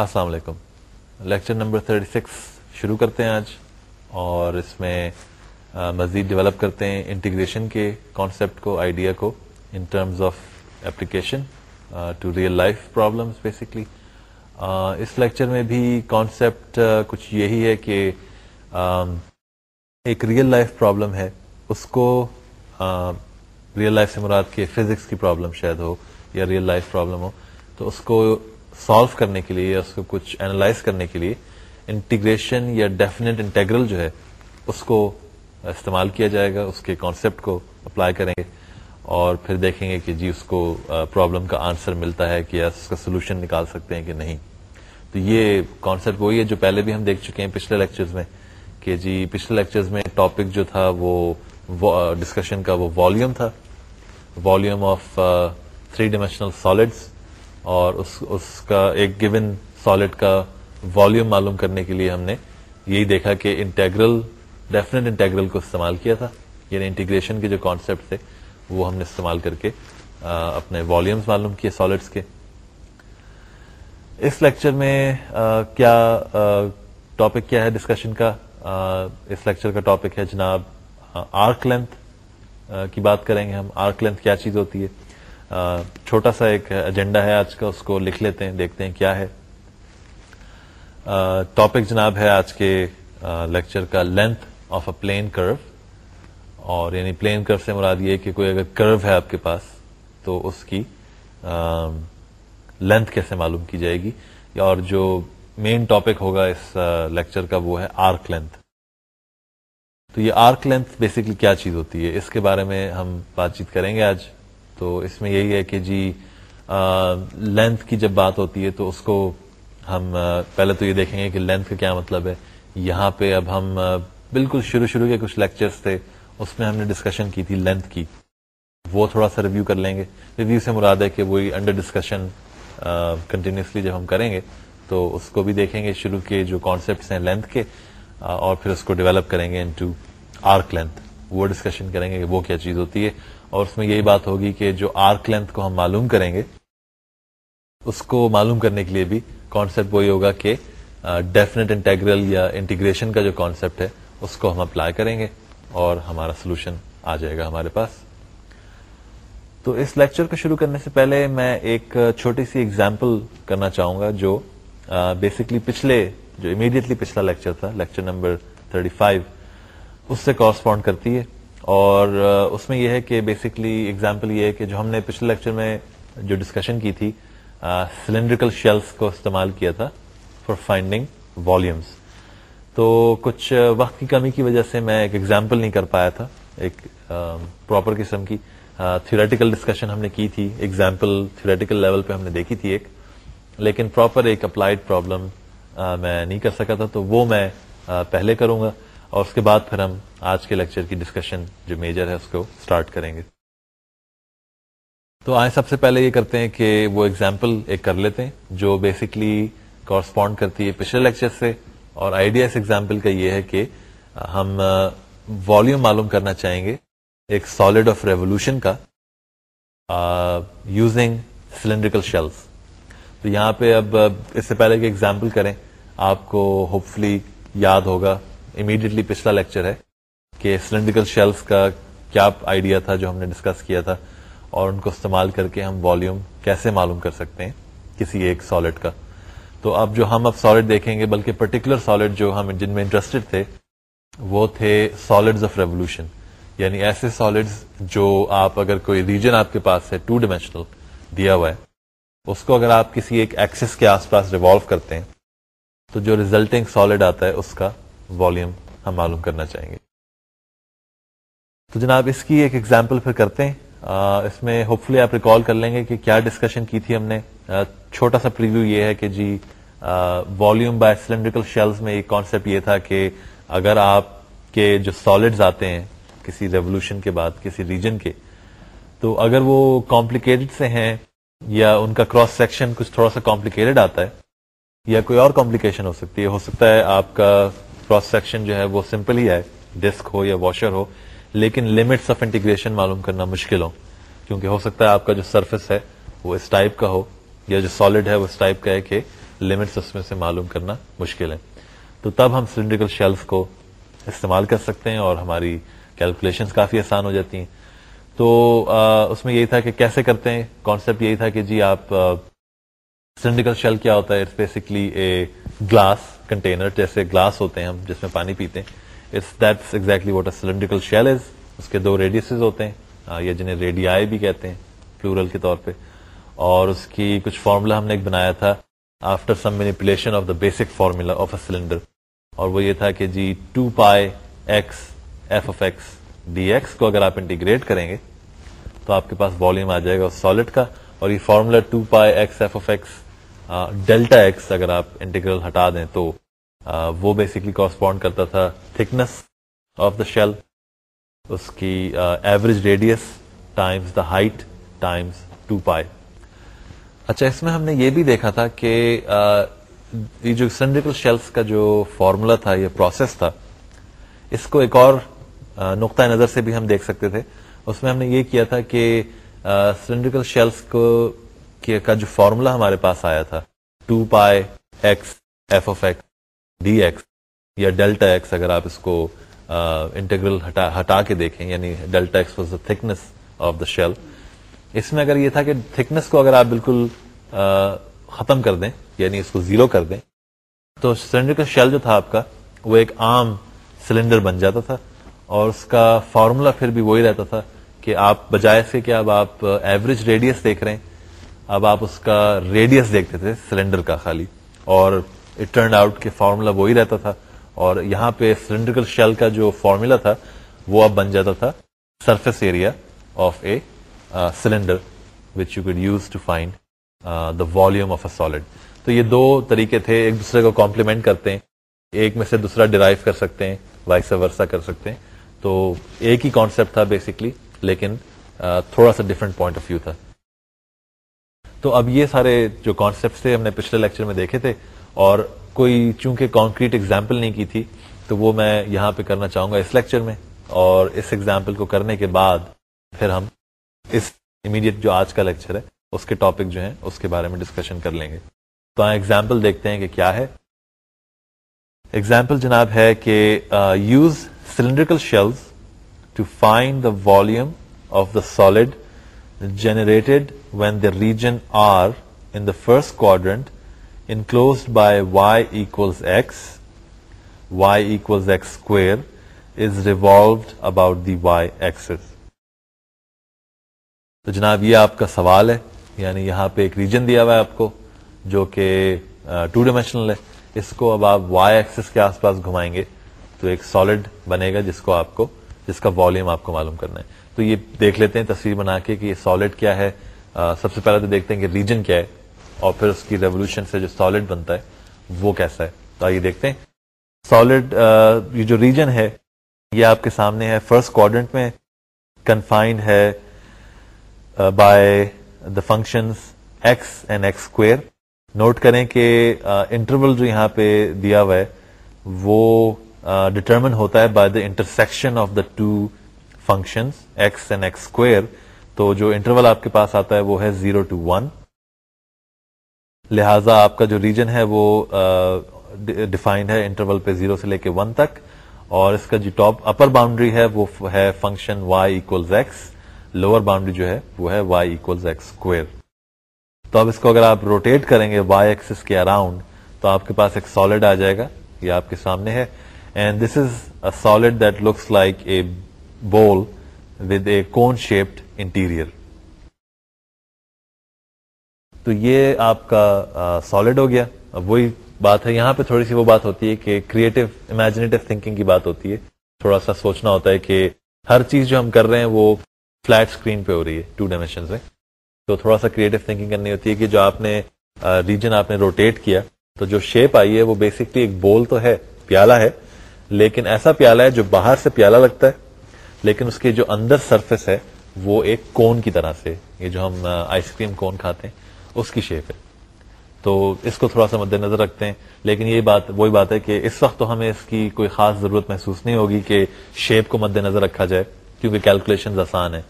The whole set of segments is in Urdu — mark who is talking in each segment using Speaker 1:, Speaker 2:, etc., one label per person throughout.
Speaker 1: السلام علیکم۔ لیکچر نمبر 36 شروع کرتے ہیں آج اور اس میں مزید ڈیولپ کرتے ہیں انٹیگریشن کے کانسیپٹ کو آئیڈیا کو in terms of application to real life problems basically us lecture میں بھی کانسیپٹ کچھ یہی ہے کہ ایک ریئل لائف پرابلم ہے۔ اس کو ریئل لائف سے مراد کے فزکس کی پرابلم شاید ہو یا ریئل لائف پرابلم ہو۔ تو اس کو سالو کرنے کے لیے یا اس کو کچھ اینالائز کرنے کے لیے انٹیگریشن یا ڈیفینیٹ انٹیگرل جو ہے اس کو استعمال کیا جائے گا، اس کے کانسیپٹ کو اپلائی کریں گے اور پھر دیکھیں گے کہ جی اس کو پرابلم کا آنسر ملتا ہے کہ اس کا سولوشن نکال سکتے ہیں کہ نہیں۔ تو یہ کانسیپٹ وہی ہے جو پہلے بھی ہم دیکھ چکے ہیں پچھلے لیکچرز میں کہ جی پچھلے لیکچرز میں ٹاپک جو تھا وہ ڈسکشن کا وہ والیوم تھا۔ Volume of three dimensional solids اور اس اس کا ایک گیون سالڈ کا والیوم معلوم کرنے کے لیے ہم نے یہی دیکھا کہ انٹیگرل ڈیفینیٹ انٹیگرل کو استعمال کیا تھا۔ یعنی انٹیگریشن کے جو کانسیپٹ تھے، وہ ہم نے استعمال کر کے اپنے والیومس معلوم کیے سالڈس کے۔ اس لیکچر میں کیا ٹاپک کیا ہے ڈسکشن کا؟ اس لیکچر کا ٹاپک ہے جناب آرک لینتھ کی بات کریں گے ہم۔ آرک لینتھ کیا چیز ہوتی ہے؟ چھوٹا سا ایک ایجنڈا ہے، آج کا اس کو لکھ لیتے ہیں، دیکھتے ہیں کیا ہے۔ ٹاپک جناب ہے آج کے لیکچر کا لینتھ آف اے پلین کرو اور یعنی پلین کرو سے مراد یہ کہ کوئی اگر کرو ہے آپ کے پاس، تو اس کی لینتھ کیسے معلوم کی جائے گی۔ اور جو مین ٹاپک ہوگا اس لیکچر کا وہ ہے آرک لینتھ تو یہ آرک لینتھ بیسکلی کیا چیز ہوتی ہے؟ اس کے بارے میں ہم بات چیت کریں گے آج۔ تو اس میں یہی ہے کہ جی لینتھ کی جب بات ہوتی ہے تو اس کو ہم پہلے تو یہ دیکھیں گے کہ لینتھ کا کیا مطلب ہے۔ یہاں پہ اب ہم بالکل شروع شروع کے کچھ لیکچرز تھے، اس میں ہم نے ڈسکشن کی تھی لینتھ کی۔ وہ تھوڑا سا ریویو کر لیں گے۔ ریویو سے مراد ہے کہ وہی انڈر ڈسکشن کنٹینیوسلی جب ہم کریں گے، تو اس کو بھی دیکھیں گے شروع کے جو کانسیپٹس ہیں لینتھ کے اور پھر اس کو ڈیولپ کریں گے انٹو آرک لینتھ وہ ڈسکشن کریں گے کہ وہ کیا چیز ہوتی ہے۔ اور اس میں یہی بات ہوگی کہ جو آرک لینتھ کو ہم معلوم کریں گے، اس کو معلوم کرنے کے لیے بھی کانسیپٹ وہی ہوگا کہ ڈیفینیٹ انٹیگرل یا انٹیگریشن کا جو کانسیپٹ ہے، اس کو ہم اپلائی کریں گے اور ہمارا سولوشن آ جائے گا ہمارے پاس۔ تو اس لیکچر کو شروع کرنے سے پہلے میں ایک چھوٹی سی اگزامپل کرنا چاہوں گا جو بیسکلی پچھلے، جو امیڈیٹلی پچھلا لیکچر تھا لیکچر نمبر 35 اس سے کورسپونڈ کرتی ہے۔ اور اس میں یہ ہے کہ بیسکلی اگزامپل یہ ہے کہ جو ہم نے پچھلے لیکچر میں جو ڈسکشن کی تھی سلینڈریکل شیلس کو استعمال کیا تھا فار فائنڈنگ والیومس تو کچھ وقت کی کمی کی وجہ سے میں ایک ایگزامپل نہیں کر پایا تھا، ایک پراپر قسم کی تھیوریٹیکل ڈسکشن ہم نے کی تھی ایگزامپل تھیوریٹیکل لیول پہ ہم نے دیکھی تھی ایک، لیکن پراپر ایک اپلائیڈ پرابلم میں نہیں کر سکا تھا، تو وہ میں پہلے کروں گا۔ اور اس کے بعد پھر ہم آج کے لیکچر کی ڈسکشن جو میجر ہے اس کو اسٹارٹ کریں گے۔ تو آئے سب سے پہلے یہ کرتے ہیں کہ وہ ایگزامپل ایک کر لیتے ہیں جو بیسکلی کورسپونڈ کرتی ہے پچھلے لیکچر سے اور آئیڈیا اس ایگزامپل کا یہ ہے کہ ہم والیوم معلوم کرنا چاہیں گے ایک سالڈ آف ریولیوشن کا یوزنگ سلینڈریکل شیلس تو یہاں پہ اب اس سے پہلے کہ ایگزامپل کریں۔ آپ کو ہوپ فلی یاد ہوگا امیڈیٹلی پچھلا لیکچر ہے کہ سلینڈریکل شیلف کا کیا آئیڈیا تھا جو ہم نے ڈسکس کیا تھا اور ان کو استعمال کر کے ہم والیوم کیسے معلوم کر سکتے ہیں کسی ایک سالڈ کا۔ تو اب جو ہم اب سالڈ دیکھیں گے، بلکہ پرٹیکولر سالڈ جو ہم جن میں انٹرسٹڈ تھے، وہ تھے سالڈ آف ریولیوشن یعنی ایسے سالڈ جو آپ اگر کوئی ریجن آپ کے پاس ہے ٹو ڈائمینشنل دیا ہوا ہے، اس کو اگر آپ کسی ایک ایکسس کے آس پاس ریوالو کرتے ہیں، تو جو ریزلٹنگ سالڈ آتا ہے، اس کا والیوم ہم معلوم کرنا چاہیں گے۔ تو جناب، اس کی ایک ایگزامپل پھر کرتے ہیں۔ اس میں ہوپ فلی آپ ریکال کر لیں گے کہ کیا ڈسکشن کی تھی ہم نے۔ چھوٹا سا پریویو یہ ہے کہ جی والیوم بائی سلینڈریکل شیلز میں ایک کانسیپٹ یہ تھا کہ اگر آپ کے جو سالڈز آتے ہیں، کسی ریولیوشن کے بعد، کسی ریجن کے، تو اگر وہ کمپلیکیٹڈ سے ہیں یا ان کا کراس سیکشن کچھ تھوڑا سا کمپلیکیٹڈ آتا ہے یا کوئی اور کمپلیکیشن ہو سکتی ہے، ہو سکتا ہے آپ کا کراس سیکشن جو ہے وہ سمپل ہی ہے ڈسک ہو یا واشر ہو، لیکن لمٹس آف انٹیگریشن معلوم کرنا مشکل ہو۔ کیونکہ ہو سکتا ہے آپ کا جو سرفس ہے وہ اس ٹائپ کا ہو، یا جو سالڈ ہے وہ اس ٹائپ کا ہے کہ لمٹس اس میں سے معلوم کرنا مشکل ہے۔ تو تب ہم سلنڈریکل شیلف کو استعمال کر سکتے ہیں اور ہماری کیلکولیشن کافی آسان ہو جاتی ہیں۔ تو اس میں یہی تھا کہ کیسے کرتے ہیں؟ کانسیپٹ یہی تھا کہ جی آپ سلنڈریکل شیل کیا ہوتا ہے؟ It's basically a glass container جیسے گلاس ہوتے ہیں ہم جس میں پانی پیتے ہیں. It's that's exactly what a cylindrical shell is اس کے دو ریڈیس ہوتے ہیں. یا جنہیں ریڈیائی بھی کہتے ہیں پلورل کے طور پہ. اور اس کی کچھ فارمولا ہم نے ایک بنایا تھا after some manipulation of the basic formula of a cylinder اور وہ یہ تھا کہ جی two pi X F of X D X کو اگر آپ انٹیگریٹ کریں گے، تو آپ کے پاس والیوم آ جائے گا سالڈ کا. اور یہ formula two pi X F of X delta X اگر آپ انٹیگرل ہٹا دیں تو وہ بیسکلی کورسپونڈ کرتا تھا تھکنس آف دا شیل اس کی average radius times the height times two pi اچھا اس میں ہم نے یہ بھی دیکھا تھا کہ یہ جو سینڈریکل شیلس کا جو فارمولا تھا، یہ پروسیس تھا، اس کو ایک اور نقطۂ نظر سے بھی ہم دیکھ سکتے تھے۔ اس میں ہم نے یہ کیا تھا کہ سلینڈریکل شیلس کو کا جو فارمولا ہمارے پاس آیا تھا، two pi X, F of X, D X یا ڈیلٹا ایکس اگر آپ اس کو انٹرگرل ہٹا کے دیکھیں یعنی delta X was the thickness of the shell. اس میں اگر یہ تھا کہ تھکنس کو اگر آپ بالکل ختم کر دیں یعنی اس کو زیرو کر دیں، تو سلنڈر کا شیل جو تھا آپ کا، وہ ایک عام سلنڈر بن جاتا تھا۔ اور اس کا فارمولا پھر بھی وہی رہتا تھا کہ آپ بجائے سے کہ اب آپ ایوریج ریڈیس دیکھ رہے ہیں اب آپ اس کا ریڈیس دیکھتے تھے سلنڈر کا خالی، اور اٹ ٹرن آؤٹ کے فارمولا وہی رہتا تھا، اور یہاں پہ سلنڈریکل شیل کا جو فارمولا تھا، وہ اب بن جاتا تھا surface area of a cylinder which you could use to find the volume of a solid تو یہ دو طریقے تھے، ایک دوسرے کو کمپلیمنٹ کرتے ہیں، ایک میں سے دوسرا ڈرائیو کر سکتے ہیں وائس ورسا کر سکتے ہیں. تو ایک ہی کانسیپٹ تھا بیسکلی لیکن uh, تھوڑا سا ڈفرنٹ پوائنٹ آف ویو تھا. تو اب یہ سارے جو کانسیپٹ تھے ہم نے پچھلے لیکچر میں دیکھے تھے اور کوئی چونکہ کانکریٹ ایگزامپل نہیں کی تھی، تو وہ میں یہاں پہ کرنا چاہوں گا اس لیکچر میں اور اس ایگزامپل کو کرنے کے بعد پھر ہم اس امیڈیٹ جو آج کا لیکچر ہے، اس کے ٹاپک جو ہیں، اس کے بارے میں ڈسکشن کر لیں گے۔ تو ایگزامپل دیکھتے ہیں کہ کیا ہے۔ ایگزامپل جناب ہے کہ use cylindrical shells to find the volume of the solid generated when the region R in the first quadrant enclosed by Y equals X Y equals X square is revolved about the Y axis تو جناب، یہ آپ کا سوال ہے یعنی یہاں پہ ایک ریجن دیا ہوا ہے آپ کو، جو کہ ٹو ڈائمینشنل ہے۔ اس کو اب آپ وائی ایکسس کے آس پاس گھمائیں گے تو ایک سالڈ بنے گا جس کو آپ کو، جس کا والیوم آپ کو معلوم کرنا ہے۔ تو یہ دیکھ لیتے ہیں تصویر بنا کے کہ یہ سالڈ کیا ہے۔ سب سے پہلے تو دیکھتے ہیں کہ ریجن کیا ہے اور پھر اس کی ریولیوشن سے جو سالڈ بنتا ہے وہ کیسا ہے۔ تو آئیے دیکھتے ہیں۔ سالڈ یہ جو ریجن ہے یہ آپ کے سامنے ہے۔ فرسٹ کوڈنٹ میں کنفائنڈ ہے by the function X and X square note کریں کہ انٹرول uh, جو یہاں پہ دیا ہوا ہے وہ ڈٹرمن uh, ہوتا ہے by the intersection of the two function X and X square تو جو انٹرول آپ کے پاس آتا ہے وہ ہے زیرو ٹو ون لہذا آپ کا جو ریجن ہے وہ ڈیفائنڈ ہے انٹرول پہ زیرو سے لے کے ون تک. اور اس کا جو ٹاپ اپر باؤنڈری ہے وہ ہے function Y equal X lower boundary جو ہے وہ ہے وائی ایکل ایکس اسکوئر تو اب اس کو اگر آپ روٹیٹ کریں گے وائی ایکسس کے اراؤنڈ تو آپ کے پاس ایک سالڈ آ جائے گا. یہ آپ کے سامنے ہے. And this is a solid that looks like a bowl with a کون شیپڈ انٹیریئر تو یہ آپ کا سالڈ ہو گیا. اب وہی بات ہے. یہاں پہ تھوڑی سی وہ بات ہوتی ہے کہ کریٹو امیجنیٹو تھنکنگ کی بات ہوتی ہے. تھوڑا سا سوچنا ہوتا ہے کہ ہر چیز جو ہم کر رہے ہیں وہ فلیٹ اسکرین پہ ہو رہی ہے ٹو ڈائمینشن میں تو تھوڑا سا کریٹو تھنکنگ کرنی ہوتی ہے کہ جو آپ نے ریجن آپ نے روٹیٹ کیا، تو جو شیپ آئی ہے وہ بیسکلی ایک بول تو ہے، پیالہ ہے. لیکن ایسا پیالہ ہے جو باہر سے پیالہ لگتا ہے لیکن اس کی جو اندر سرفیس ہے، وہ ایک کون کی طرح سے، یہ جو ہم آئس کریم کون کھاتے ہیں، اس کی شیپ ہے۔ تو اس کو تھوڑا سا مد نظر رکھتے ہیں۔ لیکن یہ بات، وہی بات ہے کہ اس وقت تو ہمیں اس کی کوئی خاص ضرورت محسوس نہیں ہوگی کہ شیپ کو مد نظر رکھا جائے، کیونکہ کیلکولیشن آسان ہے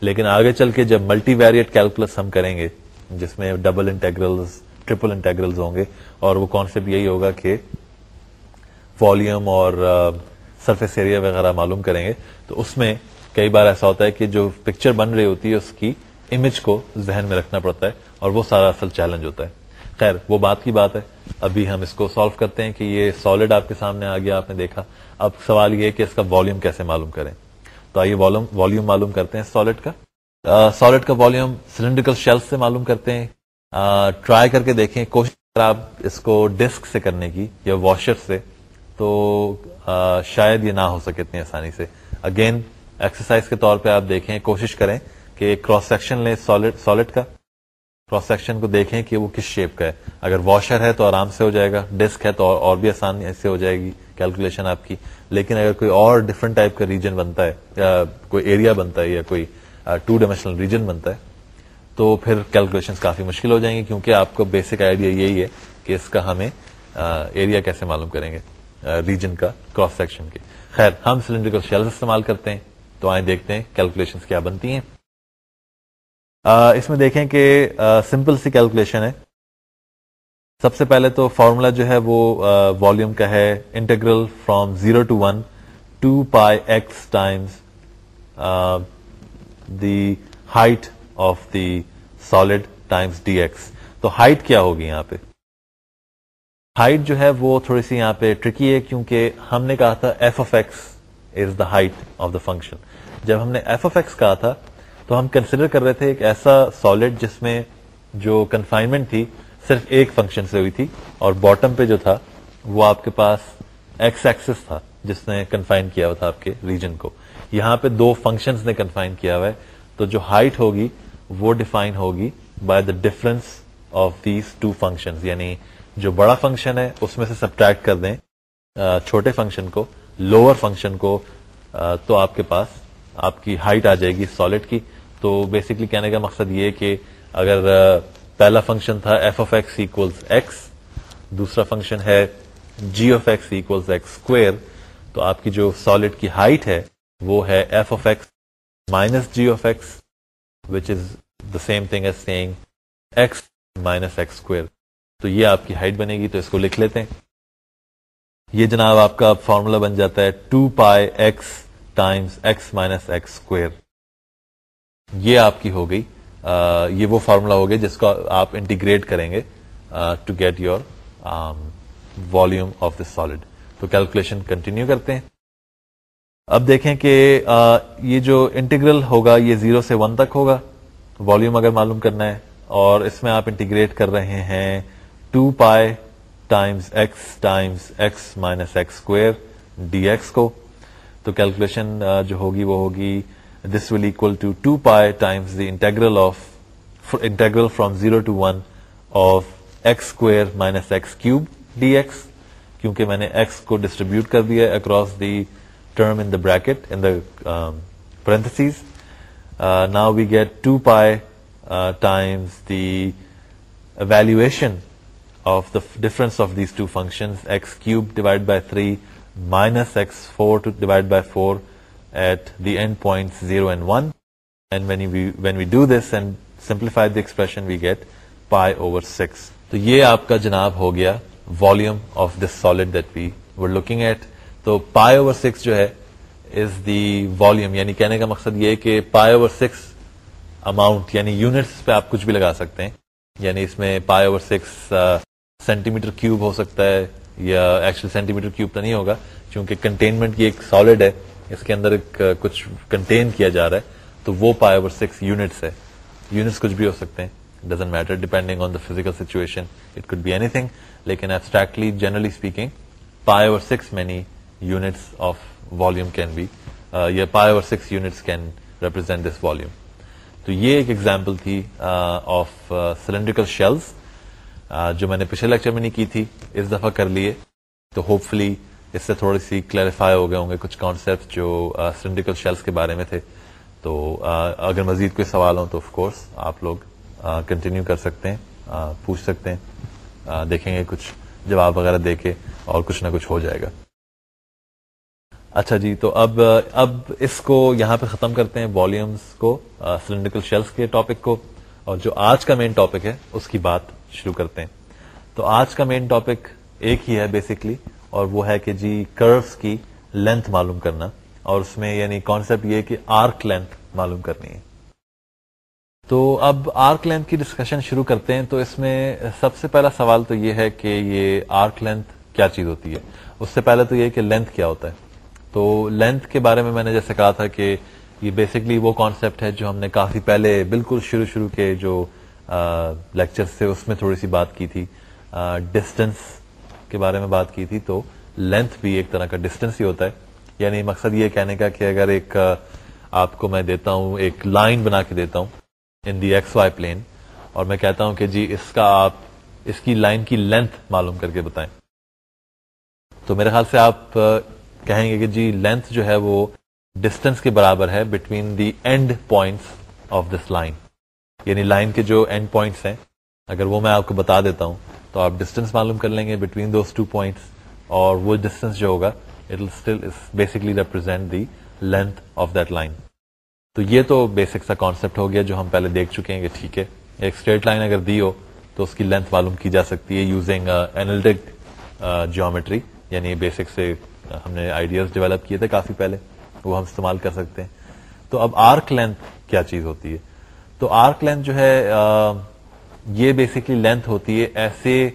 Speaker 1: لیکن آگے چل کے جب ملٹی ویریٹ کیلکولس ہم کریں گے، جس میں ڈبل انٹیگرل ٹریپل انٹیگرل ہوں گے، اور وہ کانسیپٹ یہی ہوگا کہ والیوم اور سرفیس ایریا وغیرہ معلوم کریں گے، تو اس میں کئی بار ایسا ہوتا ہے کہ جو پکچر بن رہی ہوتی ہے، اس کی امیج کو ذہن میں رکھنا پڑتا ہے اور وہ سارا اصل چیلنج ہوتا ہے۔ خیر، وہ بات کی بات ہے۔ ابھی ہم اس کو سالو کرتے ہیں کہ یہ سالڈ آپ کے سامنے آ گیا، آپ نے دیکھا۔ اب سوال یہ کہ اس کا والیوم کیسے معلوم کریں؟ تو آئیے والیوم معلوم کرتے ہیں سالڈ کا۔ سالڈ کا والیوم سلینڈریکل شیل سے معلوم کرتے ہیں۔ ٹرائی کر کے دیکھیں، کوشش آپ اس کو ڈسک سے کرنے کی یا واشر سے۔ تو شاید یہ نہ ہو سکے اتنی آسانی سے۔ اگین ایکسرسائز کے طور پہ آپ دیکھیں، کوشش کریں کہ کراس سیکشن لیں سالڈ کا۔ کراس سیکشن کو دیکھیں کہ وہ کس شیپ کا ہے۔ اگر واشر ہے تو آرام سے ہو جائے گا ڈسک ہے تو اور بھی آسانی سے ہو جائے گی کیلکولیشن آپ کی۔ لیکن اگر کوئی اور ڈفرنٹ ٹائپ کا ریجن بنتا ہے، یا کوئی ایریا بنتا ہے یا کوئی ٹو ڈائمینشنل ریجن بنتا ہے، تو پھر کیلکولیشن کافی مشکل ہو جائیں گے کیونکہ آپ کو بیسک آئیڈیا یہی ہے کہ اس کا ہمیں ایریا کیسے معلوم کریں گے۔ ریجن کا کراس سیکشن کے۔ خیر، ہم سلینڈریکل شیل استعمال کرتے ہیں۔ تو آئیں دیکھتے ہیں کیلکولیشن کیا بنتی ہیں۔ اس میں دیکھیں کہ سمپل سی کیلکولیشن ہے۔ سب سے پہلے تو فارمولا جو ہے وہ والیوم کا ہے۔ Integral from zero to one two pi X times the height of the solid times D X تو ہائٹ کیا ہوگی یہاں پہ؟ ہائٹ جو ہے وہ تھوڑی سی یہاں پہ ٹرکی ہے کیونکہ ہم نے کہا تھا F of X is the height of the function جب ہم نے ایف آف ایکس کہا تھا تو ہم کنسیڈر کر رہے تھے ایک ایسا سالڈ جس میں جو کنفائنمنٹ تھی صرف ایک فنکشن سے ہوئی تھی اور باٹم پہ جو تھا وہ آپ کے پاس ایکس ایکسس تھا جس نے کنفائن کیا ہوا تھا آپ کے ریجن کو. یہاں پہ دو فنکشن نے کنفائن کیا ہوا ہے تو جو ہائٹ ہوگی وہ ڈیفائن ہوگی by the difference of these two function یعنی جو بڑا فنکشن ہے، اس میں سے سبٹریکٹ کر دیں چھوٹے فنکشن کو لوور فنکشن کو تو آپ کے پاس، آپ کی ہائٹ آ جائے گی سالڈ کی۔ تو بیسکلی کہنے کا مقصد یہ کہ اگر پہلا فنکشن تھا ایف آف ایکس ایکس دوسرا فنکشن ہے G of X X square تو آپ کی جو سالڈ کی ہائٹ ہے، وہ ہے F of X minus G of X which is the same thing as saying X minus X square تو یہ آپ کی ہائٹ بنے گی تو اس کو لکھ لیتے ہیں۔ یہ جناب آپ کا فارمولا بن جاتا ہے two pi X times X minus X square یہ آپ کی ہو گئی۔ یہ وہ فارمولا ہو گیا جس کو آپ انٹیگریٹ کریں گے to get your volume of this solid تو کیلکولیشن کنٹینیو کرتے ہیں۔ اب دیکھیں کہ یہ جو انٹیگرل ہوگا، یہ زیرو سے ون تک ہوگا۔ والیوم اگر معلوم کرنا ہے اور اس میں آپ انٹیگریٹ کر رہے ہیں two pi times X times X minus X square D X کو۔ تو کیلکولیشن جو ہوگی وہ ہوگی، this will equal to two pi times the integral of integral from zero to one of X square minus X cube D X, کیونکہ میں نے ایکس کو ڈسٹریبیوٹ کر دیا across the term in the bracket in the parenthesis now we get two pi times the valuation of the difference of these two function X cube divide by three minus X four divide by four at the end point zero and one and when we do this and simplify the expression we get pi over six تو یہ آپ کا جناب ہو گیا volume of this solid that we were looking at تو پائی اوور سکس جو ہے از دی والیوم یعنی کہنے کا مقصد یہ کہ پائی اوور سکس اماؤنٹ یعنی یونٹس پہ آپ کچھ بھی لگا سکتے ہیں یعنی اس میں pi over six centimetre cube ہو سکتا ہے، یا ایکچولی سینٹی میٹر کیوب تو نہیں ہوگا کیونکہ کنٹینمنٹ کی ایک سالڈ ہے، اس کے اندر ایک کچھ کنٹین کیا جا رہا ہے، تو وہ پائی اوور سکس یونٹس ہے۔ یونٹس کچھ بھی ہو سکتے ہیں doesn't matter depending on the physical situation it could be anything لیکن abstractly generally speaking pi over six many units of volume can be یا pi over six units can represent this volume تو یہ ایک ایگزامپل تھی آف سلینڈریکل شیلس جو میں نے پچھلے لیکچر میں نہیں کی تھی، اس دفعہ کر لیے۔ تو ہوپ فلی اس سے تھوڑی سی کلیریفائی ہو گئے ہوں گے کچھ کانسیپٹ جو سلینڈریکل شیلس کے بارے میں تھے۔ تو اگر مزید کوئی سوال ہوں تو آف کورس آپ لوگ کنٹینیو کر سکتے ہیں پوچھ سکتے ہیں۔ دیکھیں گے کچھ جواب وغیرہ دے کے اور کچھ نہ کچھ ہو جائے گا۔ اچھا جی تو اب اب اس کو یہاں پہ ختم کرتے ہیں والیومس کو سلینڈریکل شیلس کے ٹاپک کو۔ اور جو آج کا مین ٹاپک ہے، اس کی بات شروع کرتے ہیں۔ تو آج کا مین ٹاپک ایک ہی ہے بیسکلی اور وہ ہے کہ جی کروس کی لینتھ معلوم کرنا۔ اور اس میں یعنی کانسیپٹ یہ کہ آرک لینتھ معلوم کرنی ہے۔ تو اب آرک لینتھ کی ڈسکشن شروع کرتے ہیں۔ تو اس میں سب سے پہلا سوال تو یہ ہے کہ یہ آرک لینتھ کیا چیز ہوتی ہے؟ اس سے پہلے تو یہ کہ لینتھ کیا ہوتا ہے۔ تو لینتھ کے بارے میں میں نے جیسے کہا تھا کہ یہ بیسکلی وہ کانسیپٹ ہے جو ہم نے کافی پہلے بالکل شروع شروع کے جو لیکچر تھے اس میں تھوڑی سی بات کی تھی۔ ڈسٹینس کے بارے میں بات کی تھی تو لینتھ بھی ایک طرح کا ڈسٹینس ہی ہوتا ہے۔ یعنی مقصد یہ کہنے کا کہ اگر ایک آپ کو میں دیتا ہوں، ایک لائن بنا کے دیتا ہوں in the X Y plane اور میں کہتا ہوں کہ جی اس کا آپ، اس کی لائن کی لینتھ معلوم کر کے بتائیں۔ تو میرے خیال سے آپ کہیں گے کہ جی لینتھ جو ہے وہ ڈسٹینس کے برابر ہے between the end points of this line یعنی لائن کے جو اینڈ پوائنٹس ہیں، اگر وہ میں آپ کو بتا دیتا ہوں، تو آپ ڈسٹینس معلوم کر لیں گے بٹوین دوز ٹو پوائنٹس اور وہ ڈسٹینس جو ہوگا it still basically represent the length of that line تو یہ تو بیسک سا کانسیپٹ ہو گیا جو ہم پہلے دیکھ چکے ہیں کہ ٹھیک ہے۔ ایک اسٹریٹ لائن اگر دی ہو، تو اس کی لینتھ معلوم کی جا سکتی ہے یوزنگ اینالٹک جیومیٹری یعنی بیسک سے ہم نے آئیڈیاز ڈیولپ کیے تھے کافی پہلے، وہ ہم استعمال کر سکتے ہیں۔ تو اب آرک لینتھ کیا چیز ہوتی ہے؟ تو آرک لینتھ جو ہے یہ بیسکلی لینتھ ہوتی ہے ایسے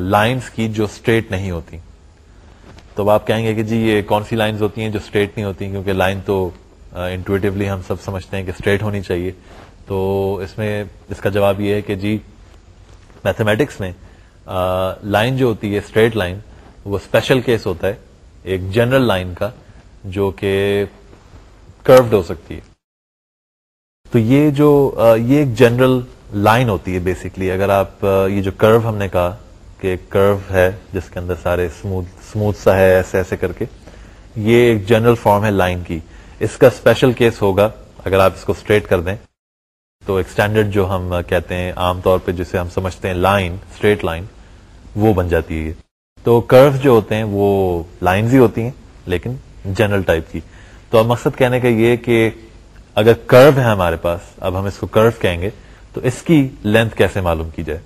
Speaker 1: لائنس کی جو اسٹریٹ نہیں ہوتی۔ تو آپ کہیں گے کہ جی یہ کون سی لائنز ہوتی ہیں جو اسٹریٹ نہیں ہوتی؟ کیونکہ لائن تو انٹویٹولی ہم سب سمجھتے ہیں کہ اسٹریٹ ہونی چاہیے۔ تو اس میں، اس کا جواب یہ ہے کہ جی میتھمیٹکس میں لائن جو ہوتی ہے اسٹریٹ لائن وہ اسپیشل کیس ہوتا ہے، ایک جنرل لائن کا، جو کہ کروڈ ہو سکتی ہے۔ تو یہ جو یہ ایک جنرل لائن ہوتی ہے بیسکلی اگر آپ یہ جو کرو ہم نے کہا کہ ایک کرو ہے جس کے اندر سارے اسموتھ سا ہے ایسے ایسے کر کے، یہ ایک جنرل فارم ہے لائن کی۔ اس کا اسپیشل کیس ہوگا، اگر آپ اس کو اسٹریٹ کر دیں۔ تو ایک اسٹینڈرڈ جو ہم کہتے ہیں عام طور پہ، جسے ہم سمجھتے ہیں لائن اسٹریٹ لائن وہ بن جاتی ہے۔ تو کرو جو ہوتے ہیں، وہ لائنز ہی ہوتی ہیں، لیکن جنرل ٹائپ کی۔ تو اب مقصد کہنے کا یہ کہ اگر کرو ہے ہمارے پاس اب ہم اس کو کرو کہیں گے تو اس کی لینتھ کیسے معلوم کی جائے؟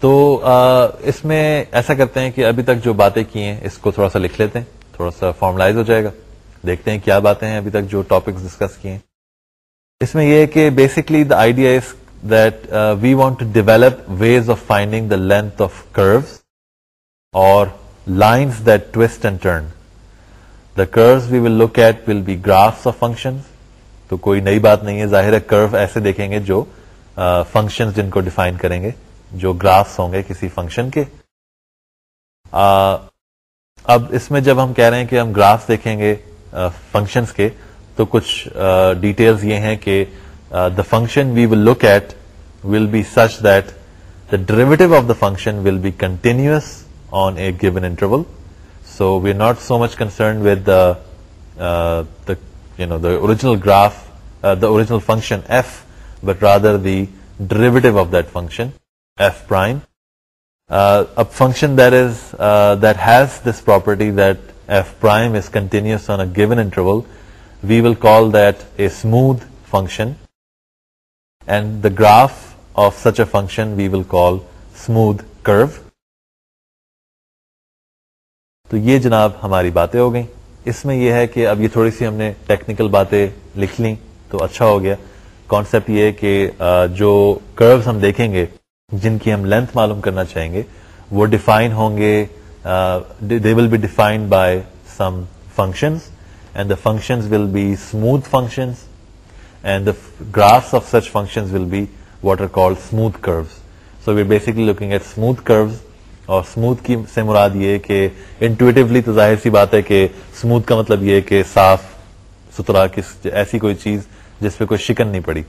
Speaker 1: تو آ, اس میں ایسا کرتے ہیں کہ ابھی تک جو باتیں کی ہیں اس کو تھوڑا سا لکھ لیتے ہیں تھوڑا سا فارملائز ہو جائے گا۔ دیکھتے ہیں کیا باتیں ہیں ابھی تک جو ٹاپکس ڈسکس کیے ہیں۔ اس میں یہ ہے کہ basically the idea is that we want to develop ways of finding the length of curves اور lines that twist and turn the curves we will look at will be graphs of function تو کوئی نئی بات نہیں ہے. ظاہر ہے کرو ایسے دیکھیں گے جو فنکشن جن کو ڈیفائن کریں گے، جو گرافس ہوں گے کسی فنکشن کے. اب اس میں جب ہم کہہ رہے ہیں کہ ہم گراف دیکھیں گے فنکشنس کے، تو کچھ ڈیٹیلز یہ ہیں کہ the function we will look at will be such that the derivative of the function will be continuous on a given interval so we not so much concern with original graph the original function f but rather the derivative of that function f prime اب function that is that has this property that f prime is continuous on a given interval we will call that a smooth function and the graph of such a function we will call smooth curve تو یہ جناب ہماری باتیں ہو گئیں۔ اس میں یہ ہے کہ اب یہ تھوڑی سی ہم نے ٹیکنیکل باتیں لکھ لیں تو اچھا ہو گیا۔ کانسیپٹ یہ کہ جو کروز ہم دیکھیں گے، جن کی ہم لینتھ معلوم کرنا چاہیں گے، وہ ڈیفائن ہوں گے they will be defined by some functions and the function will be smooth functions and the graphs of such function will be what are call smooth curves so we basically looking at smooth curves اور اسموتھ کی سے مراد یہ کہ انٹویٹولی تو ظاہر سی بات ہے کہ اسموتھ کا مطلب یہ کہ صاف ستھرا کس ایسی کوئی چیز جس پہ کوئی شکن نہیں پڑی۔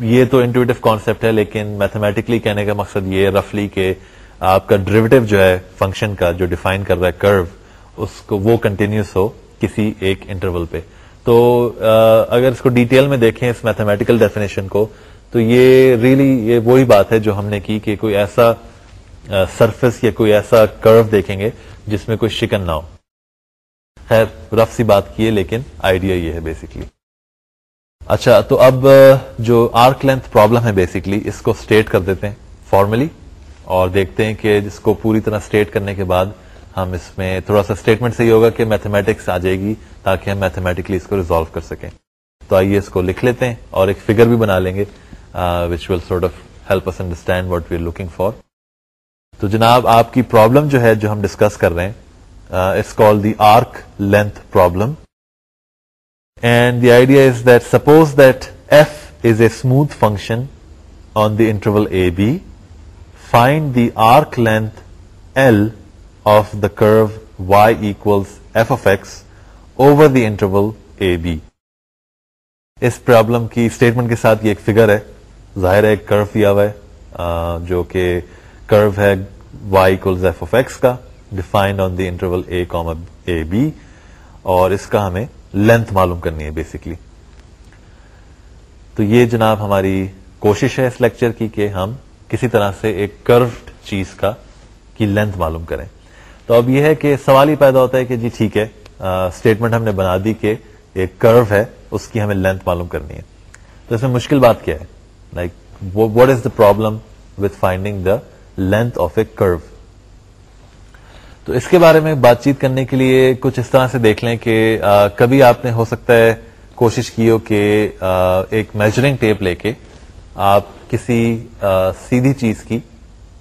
Speaker 1: یہ تو انٹویٹو کانسیپٹ ہے، لیکن میتھمیٹکلی کہنے کا مقصد یہ رفلی کہ آپ کا ڈریویٹو جو ہے فنکشن کا، جو ڈیفائن کر رہا ہے کرو اس کو وہ کنٹینیوس ہو کسی ایک انٹرول پہ۔ تو اگر اس کو ڈیٹیل میں دیکھیں اس میتھمیٹیکل ڈیفینیشن کو تو یہ ریلی یہ وہی بات ہے جو ہم نے کی کہ کوئی ایسا سرفس یا کوئی ایسا کرو دیکھیں گے جس میں کوئی شکن نہ ہو۔ خیر رف سی بات کی ہے لیکن آئیڈیا یہ ہے بیسکلی اچھا تو اب جو آرک لینتھ پرابلم ہے بیسکلی اس کو اسٹیٹ کر دیتے ہیں فارملی اور دیکھتے ہیں کہ جس کو پوری طرح اسٹیٹ کرنے کے بعد ہم اس میں تھوڑا سا اسٹیٹمنٹ سے یہ ہوگا کہ میتھمیٹکس آ جائے گی تاکہ ہم میتھمیٹکلی اس کو ریزالو کر سکیں۔ تو آئیے اس کو لکھ لیتے ہیں اور ایک فگر بھی بنا لیں گے۔ Which will sort of help us understand what we are looking for تو جناب، آپ کی پرابلم جو ہے، جو ہم ڈسکس کر رہے ہیں it's call the arc length problem and the idea is that suppose that f is a smooth function on the interval a b find the arc length l of the curve y equals f of x over the interval a b us problem کی اسٹیٹمنٹ کے ساتھ یہ ایک فگر ہے۔ ظاہر ہے ایک کرو دیا ہوا ہے جو کہ کرو ہے y equals f of x کا defined on the interval a comma a b اور اس کا ہمیں لینتھ معلوم کرنی ہے بیسکلی تو یہ جناب ہماری کوشش ہے اس لیکچر کی کہ ہم کسی طرح سے ایک کروڈ چیز کا، کی لینتھ معلوم کریں۔ تو اب یہ ہے کہ سوال ہی پیدا ہوتا ہے کہ جی ٹھیک ہے اسٹیٹمنٹ ہم نے بنا دی کہ ایک کرو ہے، اس کی ہمیں لینتھ معلوم کرنی ہے۔ تو اس میں مشکل بات کیا ہے؟ Like what is the problem with finding the length of a curve تو اس کے بارے میں بات چیت کرنے کے لیے کچھ اس طرح سے دیکھ لیں کہ کبھی آپ نے ہو سکتا ہے کوشش کی ہو کہ ایک میجرنگ ٹیپ لے کے آپ کسی سیدھی چیز کی،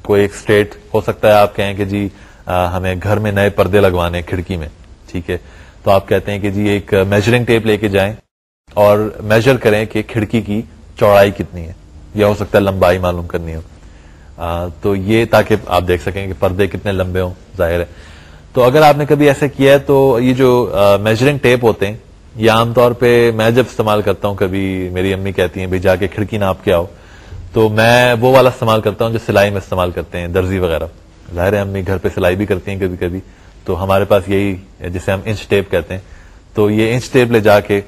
Speaker 1: کوئی ایک اسٹیٹ ہو سکتا ہے آپ کہیں کہ جی ہمیں گھر میں نئے پردے لگوانے کھڑکی میں، ٹھیک ہے؟ تو آپ کہتے ہیں کہ جی ایک میجرنگ ٹیپ لے کے جائیں اور میجر کریں کہ کھڑکی کی چوڑائی کتنی ہے۔ یا ہو سکتا ہے لمبائی معلوم کرنی ہو۔ تو یہ تاکہ آپ دیکھ سکیں کہ پردے کتنے لمبے ہوں، ظاہر ہے۔ تو اگر آپ نے کبھی ایسے کیا ہے، تو یہ جو میجرنگ ٹیپ ہوتے ہیں، یہ عام طور پہ میں جب استعمال کرتا ہوں، کبھی میری امی کہتی ہیں، بھائی، جا کے کھڑکی ناپ کے آؤ۔ تو میں وہ والا استعمال کرتا ہوں جو سلائی میں استعمال کرتے ہیں، درزی وغیرہ۔ ظاہر ہے، امی گھر پہ سلائی بھی کرتی ہیں کبھی کبھی۔ تو ہمارے پاس یہی جسے ہم انچ ٹیپ کہتے ہیں۔ تو یہ انچ ٹیپ لے جا کے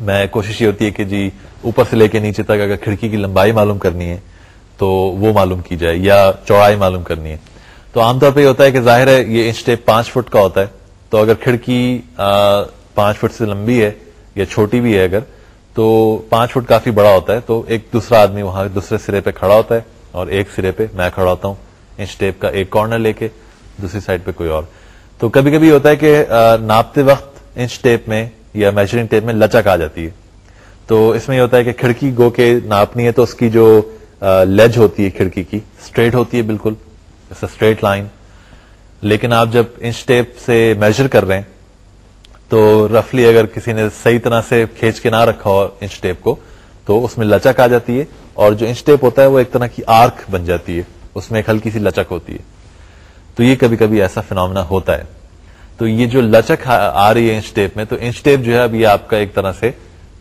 Speaker 1: میں کوشش یہ ہوتی ہے کہ جی اوپر سے لے کے نیچے تک اگر کھڑکی کی لمبائی معلوم کرنی ہے، تو وہ معلوم کی جائے یا چوڑائی معلوم کرنی ہے۔ تو عام طور پہ یہ ہوتا ہے کہ ظاہر ہے یہ انچ ٹیپ پانچ فٹ کا ہوتا ہے، تو اگر کھڑکی پانچ فٹ سے لمبی ہے یا چھوٹی بھی ہے اگر، تو پانچ فٹ کافی بڑا ہوتا ہے، تو ایک دوسرا آدمی وہاں دوسرے سرے پہ کھڑا ہوتا ہے اور ایک سرے پہ میں کھڑا ہوتا ہوں انچ ٹیپ کا ایک کارنر لے کے، دوسری سائڈ پہ کوئی اور۔ تو کبھی کبھی ہوتا ہے کہ ناپتے وقت انچ ٹیپ میں یا میجرنگ ٹیپ میں لچک آ جاتی ہے۔ تو اس میں یہ ہوتا ہے کہ کھڑکی گو کے ناپنی ہے تو اس کی جو لیج ہوتی ہے کھڑکی کی اسٹریٹ ہوتی ہے بالکل اسٹریٹ لائن لیکن آپ جب انچ ٹیپ سے میجر کر رہے ہیں، تو رفلی اگر کسی نے صحیح طرح سے کھینچ کے نہ رکھا ہو انچ ٹیپ کو، تو اس میں لچک آ جاتی ہے اور جو انچ ٹیپ ہوتا ہے وہ ایک طرح کی آرک بن جاتی ہے، اس میں ایک ہلکی سی لچک ہوتی ہے۔ تو یہ کبھی کبھی ایسا فنامنا ہوتا ہے۔ تو یہ جو لچک آ رہی ہے انچ ٹیپ میں، تو انچ ٹیپ جو ہے اب یہ آپ کا ایک طرح سے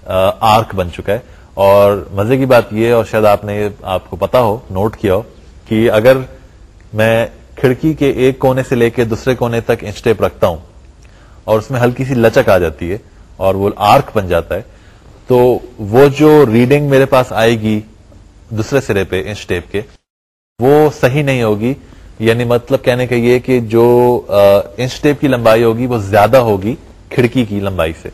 Speaker 1: آرک بن چکا ہے۔ اور مزے کی بات یہ اور شاید آپ نے آپ کو پتا ہو، نوٹ کیا ہو، کہ اگر میں کھڑکی کے ایک کونے سے لے کے دوسرے کونے تک انچ ٹیپ رکھتا ہوں اور اس میں ہلکی سی لچک آ جاتی ہے اور وہ آرک بن جاتا ہے، تو وہ جو ریڈنگ میرے پاس آئے گی دوسرے سرے پہ انچ ٹیپ کے، وہ صحیح نہیں ہوگی۔ یعنی مطلب کہنے کا یہ کہ جو انچ ٹیپ کی لمبائی ہوگی، وہ زیادہ ہوگی کھڑکی کی لمبائی سے۔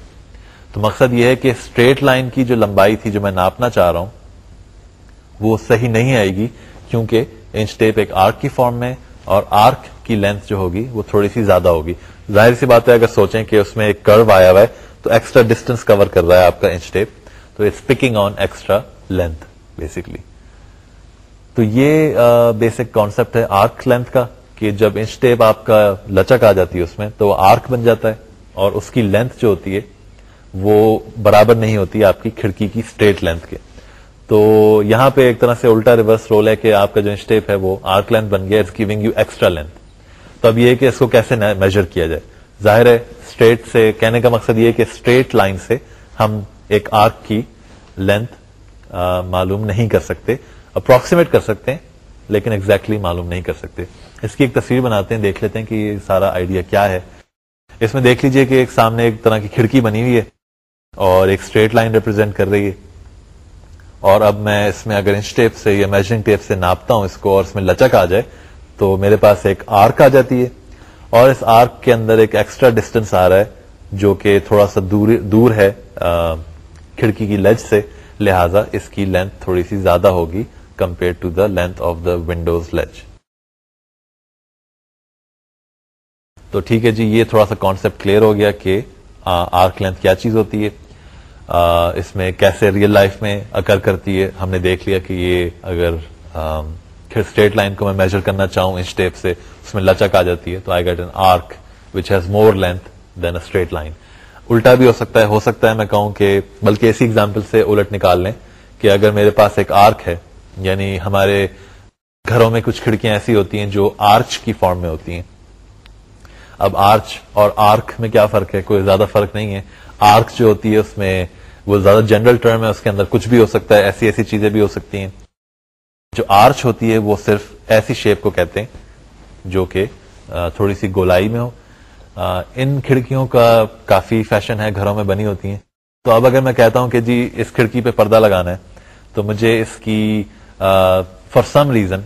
Speaker 1: تو مقصد یہ ہے کہ اسٹریٹ لائن کی جو لمبائی تھی جو میں ناپنا چاہ رہا ہوں، وہ صحیح نہیں آئے گی، کیونکہ انچ ٹیپ ایک آرک کی فارم میں اور آرک کی لینتھ جو ہوگی وہ تھوڑی سی زیادہ ہوگی۔ ظاہر سی بات ہے، اگر سوچیں کہ اس میں ایک کرو آیا ہوا ہے، تو ایکسٹرا ڈسٹینس کور کر رہا ہے آپ کا انچ ٹیپ۔ تو it's picking on extra length basically تو یہ بیسک کانسیپٹ ہے آرک لینتھ کا، کہ جب انچ ٹیپ آپ کا لچک آ جاتی ہے اس میں، تو وہ آرک بن جاتا ہے اور اس کی لینتھ جو ہوتی ہے وہ برابر نہیں ہوتی آپ کی کھڑکی کی اسٹریٹ لینتھ کے۔ تو یہاں پہ ایک طرح سے الٹا ریورس رول ہے کہ آپ کا جو انچ ہے وہ آرک لینتھ بن گیا گیونگ یو ایکسٹرا لینتھ تو اب یہ کہ اس کو کیسے میجر کیا جائے۔ ظاہر ہے اسٹریٹ سے کہنے کا مقصد یہ کہ اسٹریٹ لائن سے ہم ایک آرک کی لینتھ معلوم نہیں کر سکتے اپروکسیمیٹ کر سکتے ہیں، لیکن ایگزیکٹلی exactly معلوم نہیں کر سکتے۔ اس کی ایک تصویر بناتے ہیں، دیکھ لیتے ہیں کہ یہ سارا آئیڈیا کیا ہے۔ اس میں دیکھ لیجیے کہ ایک سامنے ایک طرح کی کھڑکی بنی ہوئی ہے۔ اور ایک اسٹریٹ لائن ریپرزینٹ کر رہی ہے۔ اور اب میں اس میں اگر انچ ٹیپ سے یا میجرنگ ٹیپ سے ناپتا ہوں اس کو اور اس میں لچک آ جائے، تو میرے پاس ایک آرک آ جاتی ہے۔ اور اس آرک کے اندر ایک ایکسٹرا ڈسٹینس آ رہا ہے، جو کہ تھوڑا سا دور دور ہے کھڑکی کی لج سے۔ لہذا اس کی لینتھ تھوڑی سی زیادہ ہوگی compare to the length of the windows ledge تو ٹھیک ہے جی یہ تھوڑا سا کانسیپٹ کلیئر ہو گیا کہ آرک لینتھ کیا چیز ہوتی ہے؟ اس میں کیسے ریئل لائف میں اکر کرتی ہے؟ ہم نے دیکھ لیا کہ یہ اگر اسٹریٹ لائن کو میں میجر کرنا چاہوں انچ ٹیپ سے، اس میں لچک آ جاتی ہے، تو I get an arc which has more length than a straight line الٹا بھی ہو سکتا ہے، ہو سکتا ہے میں کہوں کہ، بلکہ ایسی ایگزامپل سے الٹ نکال لیں کہ اگر میرے پاس ایک آرک ہے یعنی ہمارے گھروں میں کچھ کھڑکیاں ایسی ہوتی ہیں جو آرچ کی فارم میں ہوتی ہیں۔ اب آرچ اور آرک میں کیا فرق ہے؟ کوئی زیادہ فرق نہیں ہے۔ آرک جو ہوتی ہے اس میں، وہ زیادہ جنرل ٹرم ہے، اس کے اندر کچھ بھی ہو سکتا ہے، ایسی ایسی چیزیں بھی ہو سکتی ہیں۔ جو آرچ ہوتی ہے، وہ صرف ایسی شیپ کو کہتے ہیں، جو کہ تھوڑی سی گولائی میں ہو۔ ان کھڑکیوں کا کافی فیشن ہے، گھروں میں بنی ہوتی ہیں۔ تو اب اگر میں کہتا ہوں کہ جی اس کھڑکی پہ پردہ لگانا ہے، تو مجھے اس کی فار سم ریزن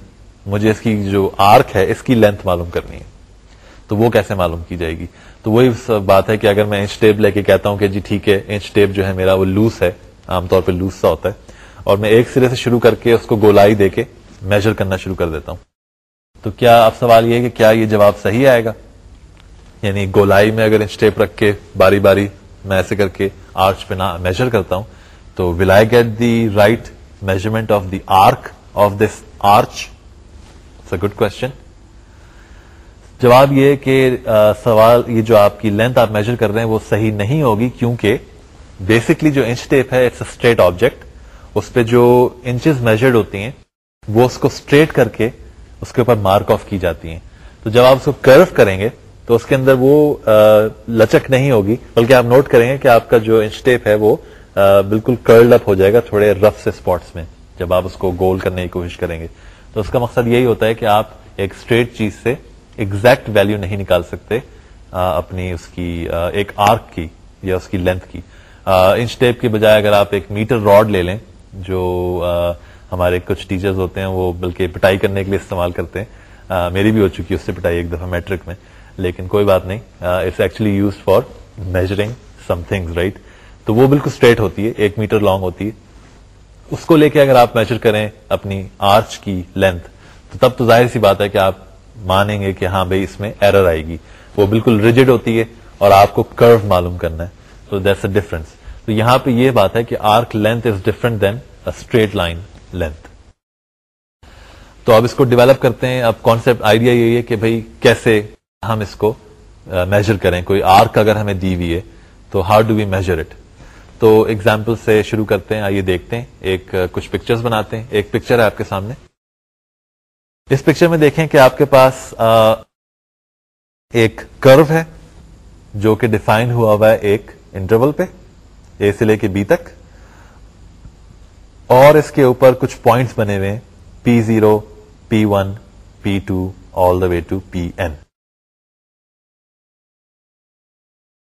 Speaker 1: مجھے اس کی جو آرک ہے، اس کی لینتھ معلوم کرنی ہے۔ تو وہ کیسے معلوم کی جائے گی؟ تو وہی بات ہے کہ اگر میں انچ ٹیپ لے کے کہتا ہوں کہ جی ٹھیک ہے، انچ ٹیپ جو ہے میرا وہ لوس ہے، عام طور پہ لوس سا ہوتا ہے، اور میں ایک سرے سے شروع کر کے اس کو گولائی دے کے میجر کرنا شروع کر دیتا ہوں۔ تو کیا اب سوال یہ ہے کہ کیا یہ جواب صحیح آئے گا؟ یعنی گولائی میں اگر انچ ٹیپ رکھ کے باری باری میں ایسے کر کے آرچ پہ میجر کرتا ہوں، تو will I get the right measurement of the arc of this arch it's a good question جواب یہ کہ سوال، یہ جو آپ کی لینتھ آپ میجر کر رہے ہیں وہ صحیح نہیں ہوگی کیونکہ بیسکلی جو انچ ٹیپ ہے اٹس اے اسٹریٹ آبجیکٹ اس پہ جو انچز میجرڈ ہوتی ہیں، وہ اس کو اسٹریٹ کر کے اس کے اوپر مارک آف کی جاتی ہیں۔ تو جب آپ اس کو کرو کریں گے، تو اس کے اندر وہ لچک نہیں ہوگی۔ بلکہ آپ نوٹ کریں گے کہ آپ کا جو انچ ٹیپ ہے، وہ بالکل کرلڈ اپ ہو جائے گا تھوڑے رف سے اسپاٹس میں، جب آپ اس کو گول کرنے کی کوشش کریں گے۔ تو اس کا مقصد یہی ہوتا ہے کہ آپ ایک اسٹریٹ چیز سے ایگزیکٹ ویلو نہیں نکال سکتے اپنی اس کی ایک آرک کی یا اس کی لینتھ کی۔ انچ ٹیپ کے بجائے اگر آپ ایک میٹر راڈ لے لیں، جو ہمارے کچھ ٹیچرز ہوتے ہیں، وہ بلکہ پٹائی کرنے کے لیے استعمال کرتے ہیں۔ میری بھی ہو چکی ہے اس سے پٹائی ایک دفعہ میٹرک میں، لیکن کوئی بات نہیں۔ It's actually use for measuring something right تو وہ بالکل اسٹریٹ ہوتی ہے، ایک میٹر لانگ ہوتی ہے۔ اس کو لے کے اگر آپ میجر کریں اپنی آرچ کی لینتھ تو تب تو ظاہر سی بات ہے کہ آپ مانیں گے کہ ہاں بھائی اس میں ایرر آئے گی۔ وہ بالکل ریجڈ ہوتی ہے اور آپ کو کرو معلوم کرنا ہے۔ تو دیٹس اے ڈفرنس تو یہاں پہ یہ بات ہے کہ arc length is different than straight line length تو اب اس کو ڈیولپ کرتے ہیں۔ اب کانسپٹ آئیڈیا یہی ہے کہ بھائی کیسے ہم اس کو میجر کریں۔ کوئی آرک اگر ہمیں دی ہوئی ہے تو how do we measure it تو ایگزامپل سے شروع کرتے ہیں۔ آئیے دیکھتے ہیں۔ ایک کچھ پکچرز بناتے ہیں۔ ایک پکچر ہے آپ کے سامنے۔ اس پکچر میں دیکھیں کہ آپ کے پاس ایک کرو ہے جو کہ ڈیفائن ہوا ہوا ہے ایک انٹرول پہ، اے سے لے کے بی تک، اور اس کے اوپر کچھ پوائنٹس بنے ہوئے p zero, p one, p two, all the way to p n.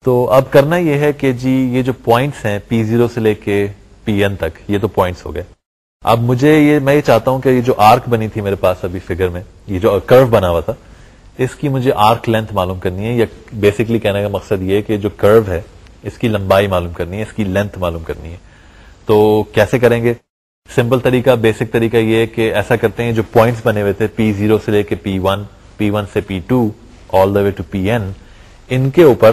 Speaker 1: تو اب کرنا یہ ہے کہ جی یہ جو پوائنٹس ہیں پی زیرو سے لے کے پی این تک، یہ تو پوائنٹس ہو گئے۔ اب مجھے یہ میں یہ چاہتا ہوں کہ یہ جو آرک بنی تھی میرے پاس ابھی فگر میں، یہ جو کرو بنا ہوا تھا، اس کی مجھے آرک لینتھ معلوم کرنی ہے، یا بیسکلی کہنے کا مقصد یہ کہ جو کرو ہے، اس کی لمبائی معلوم کرنی ہے، اس کی لینتھ معلوم کرنی ہے۔ تو کیسے کریں گے؟ سمپل طریقہ بیسک طریقہ یہ کہ ایسا کرتے ہیں، جو پوائنٹس بنے ہوئے تھے پی زیرو سے لے کے پی ون پی ون سے p two all the way to p n ان کے اوپر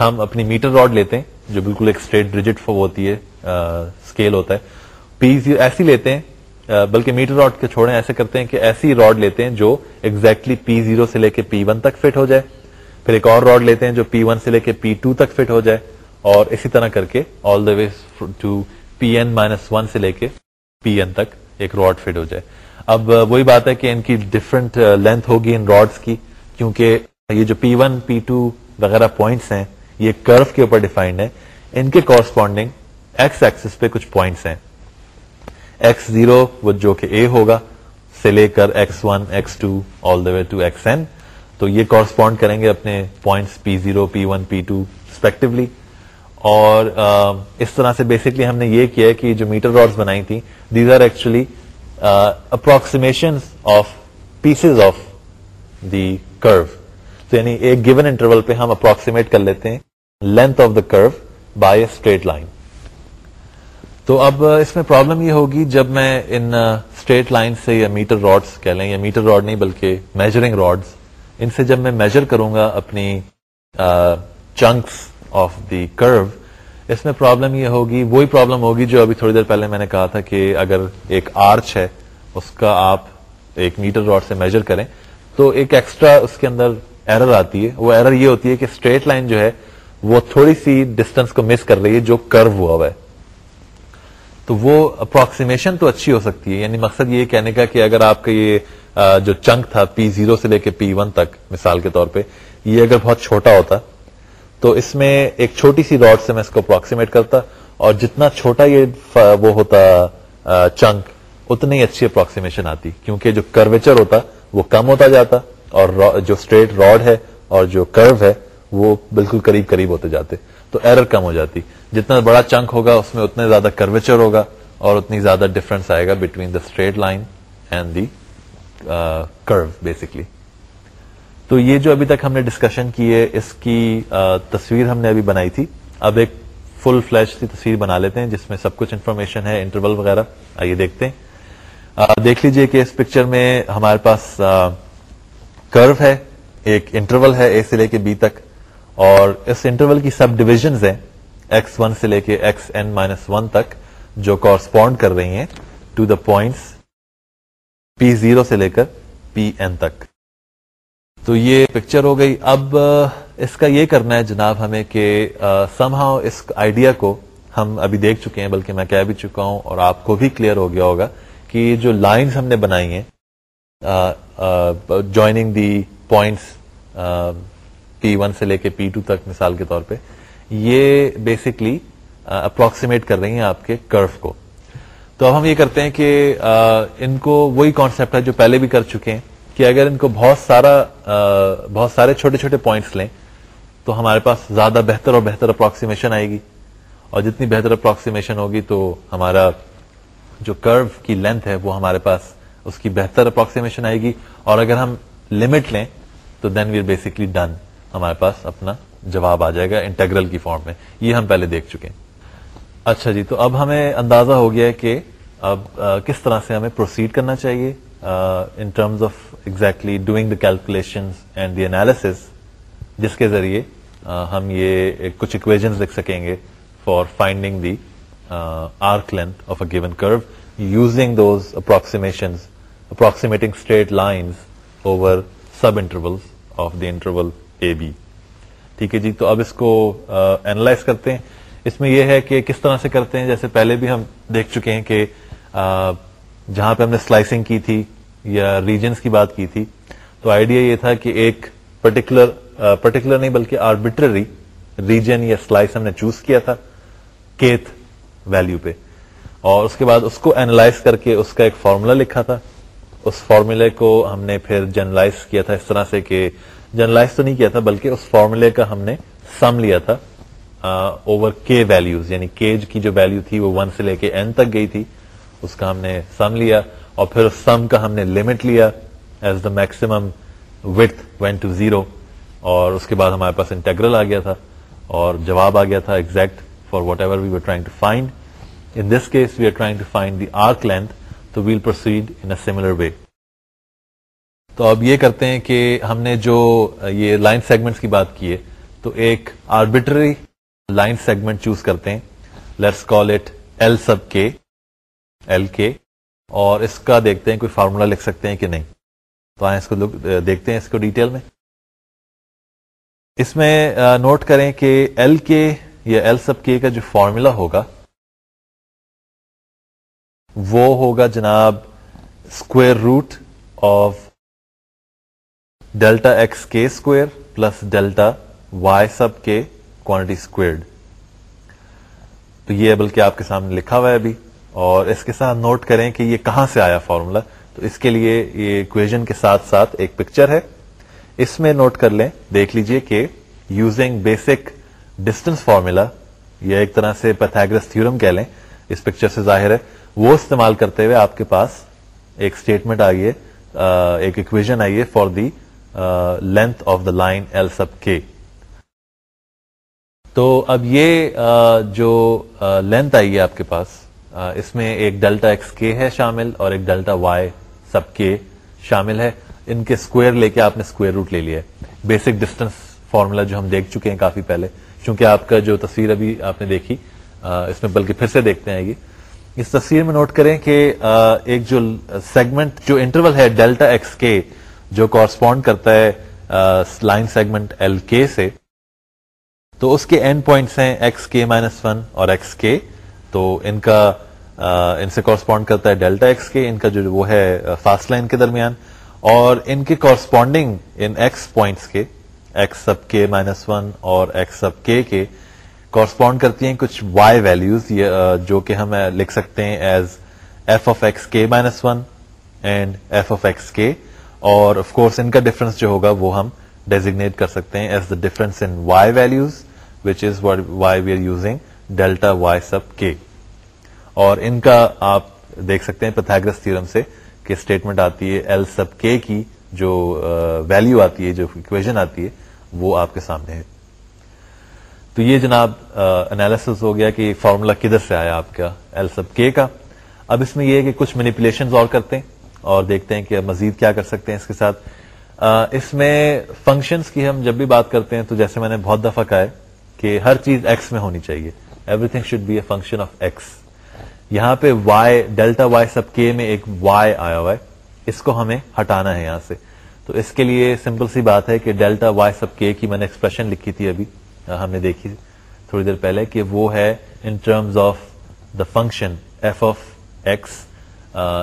Speaker 1: ہم اپنی میٹر راڈ لیتے ہیں، جو بالکل ایک اسٹریٹ ریجٹ ہوتی ہے اسکیل ہوتا ہے۔ پی ایسی لیتے ہیں بلکہ میٹر راڈ کے چھوڑیں، ایسے کرتے ہیں کہ ایسی راڈ لیتے ہیں جو ایگزیکٹلی پی زیرو سے لے کے پی ون تک فٹ ہو جائے۔ پھر ایک اور راڈ لیتے ہیں جو پی ون سے لے کے پی ٹو تک فٹ ہو جائے۔ اور اسی طرح کر کے all the way to p n minus one سے لے کے پی این تک ایک راڈ فٹ ہو جائے۔ اب وہی بات ہے کہ ان کی ڈفرنٹ لینتھ ہوگی ان راڈس کی، کیونکہ یہ جو پی ون پی ٹو وغیرہ پوائنٹس ہیں، یہ کرو کے اوپر ڈیفائنڈ ہے ان کے کورسپونڈنگ ایکس ایکسس پہ کچھ پوائنٹس ہیں۔ ایکس زیرو وہ جو کہ اے ہوگا، سے لے کر x one x two all the way to x n تو یہ کورسپونڈ کریں گے اپنے points p zero p one p two respectively اور اس طرح سے بیسکلی ہم نے یہ کیا ہے کہ جو میٹر راڈس بنائی تھی these are actually approximation of pieces of the curve تو یعنی ایک گیون انٹرول پہ ہم اپروکسیمیٹ کر لیتے ہیں لینتھ آف دا کرو بائی اے اسٹریٹ لائن تو اب اس میں پرابلم یہ ہوگی جب میں ان اسٹریٹ لائن سے یا میٹر راڈس کہہ لیں، یا میٹر راڈ نہیں بلکہ میجرنگ راڈس ان سے جب میں میجر کروں گا اپنی چنکس آف دی کرو اس میں پرابلم یہ ہوگی، وہی پرابلم ہوگی جو ابھی تھوڑی دیر پہلے میں نے کہا تھا کہ اگر ایک آرچ ہے، اس کا آپ ایک میٹر راڈ سے میجر کریں۔ تو ایک ایکسٹرا اس کے اندر ایرر آتی ہے۔ وہ ایرر یہ ہوتی ہے کہ اسٹریٹ لائن جو ہے، وہ تھوڑی سی ڈسٹینس کو مس کر رہی ہے، جو کرو ہوا ہوا ہے۔ تو وہ اپروکسیمیشن تو اچھی ہو سکتی ہے۔ یعنی مقصد یہ کہنے کا کہ اگر آپ کا یہ جو چنک تھا پی زیرو سے لے کے پی ون تک، مثال کے طور پہ، یہ اگر بہت چھوٹا ہوتا، تو اس میں ایک چھوٹی سی راڈ سے میں اس کو اپروکسیمیٹ کرتا اور جتنا چھوٹا یہ وہ ہوتا چنک اتنی اچھی اپروکسیمیشن آتی۔ کیونکہ جو کرویچر ہوتا، وہ کم ہوتا جاتا اور جو اسٹریٹ راڈ ہے اور جو کرو ہے، وہ بالکل قریب قریب ہوتے جاتے۔ تو ایرر کم ہو جاتی۔ جتنا بڑا چنک ہوگا، اس میں اتنے زیادہ کرویچر ہوگا اور اتنی زیادہ ڈفرنس آئے گا between the straight line and the curve basically تو یہ جو ابھی تک ہم نے ڈسکشن کی ہے، اس کی تصویر ہم نے ابھی بنائی تھی۔ اب ایک فل فلیش کی تصویر بنا لیتے ہیں، جس میں سب کچھ انفارمیشن ہے انٹرول وغیرہ۔ آئیے دیکھتے ہیں۔ دیکھ لیجیے کہ اس پکچر میں ہمارے پاس کرو ہے، ایک انٹرول ہے اے سے لے کے بی تک۔ اور اس انٹرول کی سب ڈویژنز ہیں۔ ایکس ون سے لے کے ایکس این مائنس ون تک جو کورسپونڈ کر رہی ہیں to the points p zero سے لے کر پی این تک۔ تو یہ پکچر ہو گئی۔ اب اس کا یہ کرنا ہے جناب ہمیں کہ سم ہاؤ اس آئیڈیا کو ہم ابھی دیکھ چکے ہیں، بلکہ میں کہہ بھی چکا ہوں اور آپ کو بھی کلیئر ہو گیا ہوگا کہ جو لائنز ہم نے بنائی ہیں joining the points p one سے لے کے پی ٹو تک مثال کے طور پہ یہ بیسکلی اپروکسیمیٹ uh, کر رہی ہیں آپ کے کرف کو۔ تو اب ہم یہ کرتے ہیں کہ uh, ان کو وہی کانسیپٹ ہے جو پہلے بھی کر چکے ہیں کہ اگر ان کو بہت سارا uh, بہت سارے چھوٹے چھوٹے پوائنٹس لیں، تو ہمارے پاس زیادہ بہتر اور بہتر اپروکسیمیشن آئے گی۔ اور جتنی بہتر اپروکسیمیشن ہوگی تو ہمارا جو کرو کی لینتھ ہے وہ ہمارے پاس اس کی بہتر اپروکسیمیشن آئے گی۔ اور اگر ہم لمٹ لیں، تو دین وی بیسکلی ڈن ہمارے پاس اپنا جواب آ جائے گا انٹرگرل کی فارم میں۔ یہ ہم پہلے دیکھ چکے ہیں۔ اچھا جی تو اب ہمیں اندازہ ہو گیا ہے کہ اب آ, کس طرح سے ہمیں پروسیڈ کرنا چاہیے in terms of exactly doing the calculation and the analysis جس کے ذریعے آ, ہم یہ کچھ اکویژ لکھ سکیں گے for finding the arc length of a given curve using those approximation approximating straight lines over subinterval of the interval a b ٹھیک ہے جی تو اب اس کو اینالائز کرتے ہیں۔ اس میں یہ ہے کہ کس طرح سے کرتے ہیں، جیسے پہلے بھی ہم دیکھ چکے ہیں کہ جہاں پہ ہم نے سلائسنگ کی تھی یا ریجنس کی بات کی تھی، تو آئیڈیا یہ تھا کہ ایک پرٹیکولر پرٹیکولر نہیں بلکہ آربیٹری ریجن یا سلائس ہم نے چوز کیا تھا کیت ویلو پہ۔ اور اس کے بعد اس کو اینالائز کر کے اس کا ایک فارمولا لکھا تھا۔ اس فارمولے کو ہم نے پھر جرنلائز کیا تھا اس طرح سے کہ جرنلائز تو نہیں کیا تھا، بلکہ اس فارمولے کا ہم نے سم لیا تھا اوور کے ویلوز یعنی کیج کی جو ویلو تھی وہ ون سے لے کے این تک گئی تھی، اس کا ہم نے سم لیا اور پھر اس سم کا ہم نے لمٹ لیا as the maximum width went to zero اور اس کے بعد ہمارے پاس انٹیگرل آ گیا تھا، اور جواب آ گیا تھا exact for whatever we trying to find in this case we are trying to find the arc length تو we'll proceed in similar way تو اب یہ کرتے ہیں کہ ہم نے جو یہ لائن سیگمنٹس کی بات کی ہے، تو ایک آربیٹری لائن سیگمنٹ چوز کرتے ہیں۔ Let's call it l sub k l k اور اس کا دیکھتے ہیں کوئی فارمولا لکھ سکتے ہیں کہ نہیں۔ تو آئیں اس کو دیکھتے ہیں اس کو ڈیٹیل میں۔ اس میں نوٹ کریں کہ ایل کے یا ایل سب کے کا جو فارمولا ہوگا، وہ ہوگا جناب square root of delta x k squared plus delta y sub k quantity squared تو یہ بلکہ آپ کے سامنے لکھا ہوا ہے ابھی، اور اس کے ساتھ نوٹ کریں کہ یہ کہاں سے آیا فارمولا تو اس کے لیے یہ اکویژن کے ساتھ ساتھ ایک پکچر ہے۔ اس میں نوٹ کر لیں، دیکھ لیجیے کہ یوزنگ بیسک ڈسٹینس فارمولا یا ایک طرح سے پیتھاگرس تھورم کہہ لیں، اس پکچر سے ظاہر ہے۔ وہ استعمال کرتے ہوئے آپ کے پاس ایک اسٹیٹمنٹ آئی ہے ایک اکویژن آئی ہے for the length of the line l sub k تو اب یہ جو لینتھ آئی ہے آپ کے پاس اس میں ایک ڈیلٹا ایکس کے ہے شامل اور ایک ڈیلٹا وائی سب کے شامل ہے. ان کے اسکوئر لے کے آپ نے اسکوئر روٹ لے لیا ہے. بیسک ڈسٹینس فارمولا جو ہم دیکھ چکے ہیں کافی پہلے. چونکہ آپ کا جو تصویر ابھی آپ نے دیکھی اس میں بلکہ پھر سے دیکھتے ہیں یہ. اس تصویر میں نوٹ کریں کہ ایک جو سیگمنٹ جو انٹرول ہے ڈیلٹا ایکس کے جو کورسپونڈ کرتا ہے لائن سیگمنٹ ایل کے سے، تو اس کے اینڈ پوائنٹس ہیں ایکس کے مائنس ون اور ایکس کے تو ان کا ان سے کورسپونڈ کرتا ہے ڈیلٹا ایکس کے ان کا جو وہ ہے فاسٹ لائن کے درمیان. اور ان کے کورسپونڈنگ ان ایکس پوائنٹس کے x sub k minus one اور ایکس سب کے کے کورسپونڈ کرتی ہیں کچھ وائی ویلوز جو کہ ہم لکھ سکتے ہیں as f of x k minus one and f of x k اور آف کورس ان کا ڈفرنس جو ہوگا وہ ہم ڈیزیگنیٹ کر سکتے ہیں as the difference in y values which is y we are using delta y sub k اور ان کا آپ دیکھ سکتے ہیں پتھاگرس تھیورم سے کہ اسٹیٹمنٹ آتی ہے ایل سب کے کی جو uh, ویلو آتی ہے، جو اکویژن آتی ہے، وہ آپ کے سامنے ہے. تو یہ جناب uh, انالیس ہو گیا کہ فارمولا کدھر سے آیا آپ کا ایل سب کے کا. اب اس میں یہ ہے کہ کچھ مینیپولیشن اور کرتے ہیں. اور دیکھتے ہیں کہ مزید کیا کر سکتے ہیں اس کے ساتھ۔ اس میں فنکشنز کی ہم جب بھی بات کرتے ہیں تو جیسے میں نے بہت دفعہ کہا ہے کہ ہر چیز ایکس میں ہونی چاہیے۔ Everything should be a function of x یہاں پہ وائی ڈیلٹا وائی سب کے میں ایک وائی آیا ہوا ہے۔ اس کو ہمیں ہٹانا ہے یہاں سے۔ تو اس کے لیے سمپل سی بات ہے کہ ڈیلٹا وائی سب کے کی میں نے ایکسپریشن لکھی تھی ابھی۔ ہم نے دیکھی تھوڑی دیر پہلے کہ وہ ہے in terms of the function f of x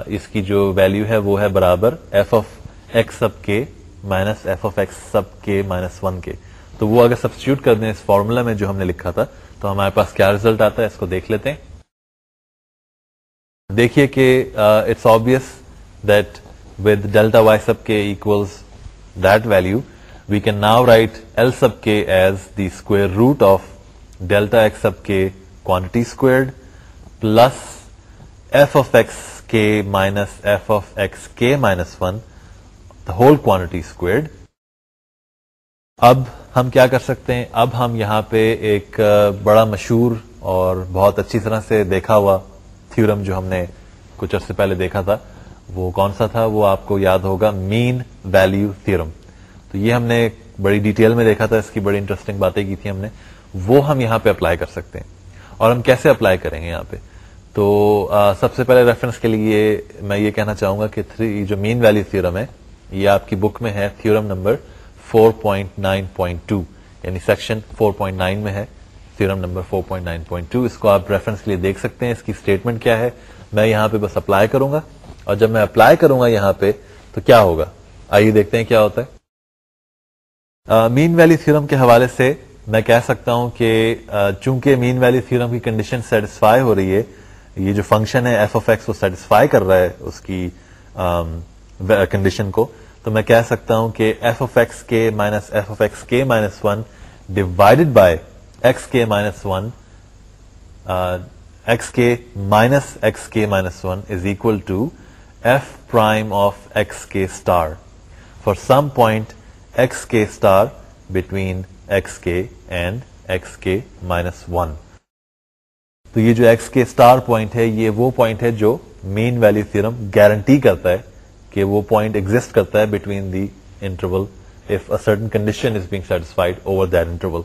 Speaker 1: اس کی جو ویلو ہے وہ ہے برابر F of x sub k minus f of x sub k minus one کے تو وہ اگر سبسٹیوٹ کر دیں اس فارمولا میں جو ہم نے لکھا تھا، تو ہمارے پاس کیا ریزلٹ آتا ہے؟ اس کو دیکھ لیتے ہیں۔ دیکھیے کہ it's obvious that with delta y sub k equals that value we can now write l sub k as the square root of delta x sub k quantity squared plus f of x k minus f of x k minus one the whole quantity squared اب ہم کیا کر سکتے ہیں؟ اب ہم یہاں پہ ایک بڑا مشہور اور بہت اچھی طرح سے دیکھا ہوا تھیورم جو ہم نے کچھ عرصے پہلے دیکھا تھا، وہ کون سا تھا؟ وہ آپ کو یاد ہوگا مین ویلو تھیورم تو یہ ہم نے بڑی ڈیٹیل میں دیکھا تھا، اس کی بڑی انٹرسٹنگ باتیں کی تھی ہم نے۔ وہ ہم یہاں پہ اپلائی کر سکتے ہیں۔ اور ہم کیسے اپلائی کریں گے یہاں پہ؟ تو سب سے پہلے ریفرنس کے لیے میں یہ کہنا چاہوں گا کہ تھری جو مین ویلو تھیورم ہے، یہ آپ کی بک میں ہے تھیورم نمبر 4.9.2 یعنی سیکشن 4.9 میں ہے تھیورم نمبر 4.9.2 اس کو آپ ریفرنس کے لیے دیکھ سکتے ہیں، اس کی اسٹیٹمنٹ کیا ہے، میں یہاں پہ بس اپلائی کروں گا، اور جب میں اپلائی کروں گا یہاں پہ، تو کیا ہوگا؟ آئیے دیکھتے ہیں کیا ہوتا ہے۔ مین ویلی تھیورم کے حوالے سے میں کہہ سکتا ہوں کہ چونکہ مین ویلی تھیورم کی کنڈیشن سیٹسفائی ہو رہی ہے یہ جو فنکشن ہے ایف آف ایکس وہ سیٹسفائی کر رہا ہے اس کی کنڈیشن کو، تو میں کہہ سکتا ہوں کہ f of x k minus f of x k minus one divided by x k minus one x k minus x k minus one is equal to f prime of x k star for some point x k star between x k and x k minus one تو یہ جو ایکس کے اسٹار پوائنٹ ہے، یہ وہ پوائنٹ ہے جو مین ویلو تھرم گارنٹی کرتا ہے کہ وہ پوائنٹ ایگزٹ کرتا ہے between the interval if certain condition is being satisfied over that interval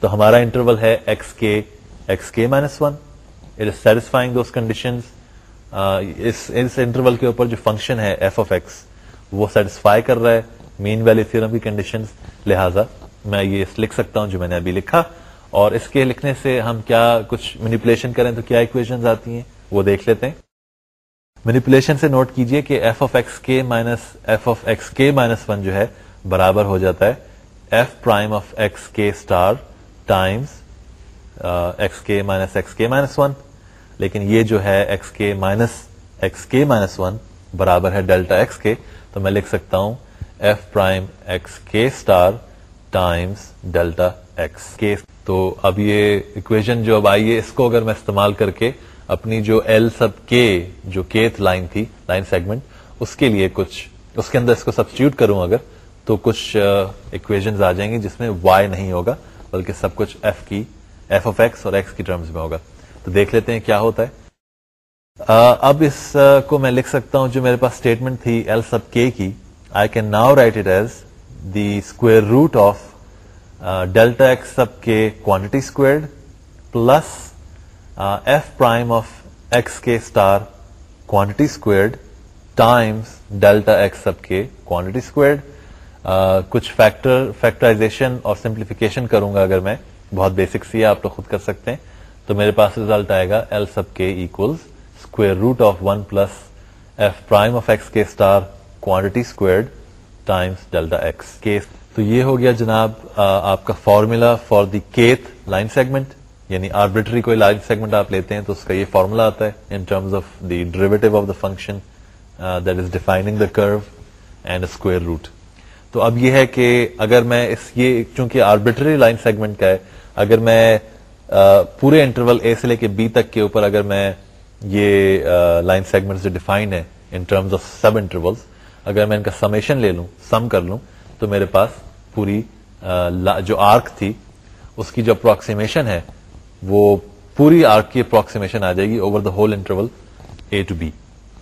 Speaker 1: تو ہمارا انٹرول ہے X K X K minus one it is satisfying those condition us interval کے اوپر جو فنکشن ہے ایف آف ایکس وہ سیٹسفائی کر رہا ہے مین ویلی تھرم کی کنڈیشن لہٰذا میں یہ لکھ سکتا ہوں جو میں نے ابھی لکھا. اور اس کے لکھنے سے ہم کیا کچھ مینیپولیشن کریں تو کیا اکویشن آتی ہیں؟ وہ دیکھ لیتے ہیں۔ مینیپولیشن سے نوٹ کیجیے کہ f of x k minus f of x k minus one جو ہے برابر ہو جاتا ہے۔ F prime of x k star times x k minus x k minus one لیکن یہ جو ہے x k minus x k minus one برابر ہے ڈیلٹا ایکس کے تو میں لکھ سکتا ہوں f prime x k star times delta x k تو اب یہ اکویژن جو اب آئی ہے اس کو اگر میں استعمال کر کے اپنی جو ایل سب کے جو کیتھ لائن تھی لائن سیگمنٹ اس کے لیے کچھ، اس کے اندر اس کو سبسٹیوٹ کروں اگر، تو کچھ اکویژن آ جائیں گے جس میں وائی نہیں ہوگا، بلکہ سب کچھ ایف کی ایف آف ایکس اور ایکس کی ٹرمز میں ہوگا۔ تو دیکھ لیتے ہیں کیا ہوتا ہے۔ اب اس کو میں لکھ سکتا ہوں جو میرے پاس اسٹیٹمنٹ تھی ایل سب کے کی۔ I can now write it as the square root of delta X sub K quantity squared plus F prime of X K star quantity squared times delta X sub K quantity squared کچھ فیکٹر فیکٹرائزیشن اور سمپلیفیکیشن کروں گا اگر میں، بہت بیسک سی ہے، آپ تو خود کر سکتے ہیں۔ تو میرے پاس ریزلٹ آئے گا l sub k equal square root of one plus f prime of x k star quantity squared times delta x k تو یہ ہو گیا جناب آپ کا formula for the kth line segment یعنی آربیٹری کوئی لائن سیگمنٹ آپ لیتے ہیں تو اس کا یہ فارمولا آتا ہے in terms of the derivative of the function that is defining the curve and square route تو اب یہ ہے کہ اگر میں اس، یہ چونکہ آربیٹری لائن سیگمنٹ کا ہے، اگر میں پورے انٹرول اے سے لے کے بی تک کے اوپر اگر میں یہ لائن سیگمنٹ جو ڈیفائن ہے in terms of subinterval اگر میں ان کا سمیشن لے لوں سم کر لوں، تو میرے پاس پوری جو آرک تھی، اس کی جو اپروکسیمیشن ہے، وہ پوری آرک کی اپروکسیمیشن آ جائے گی over the whole interval a to b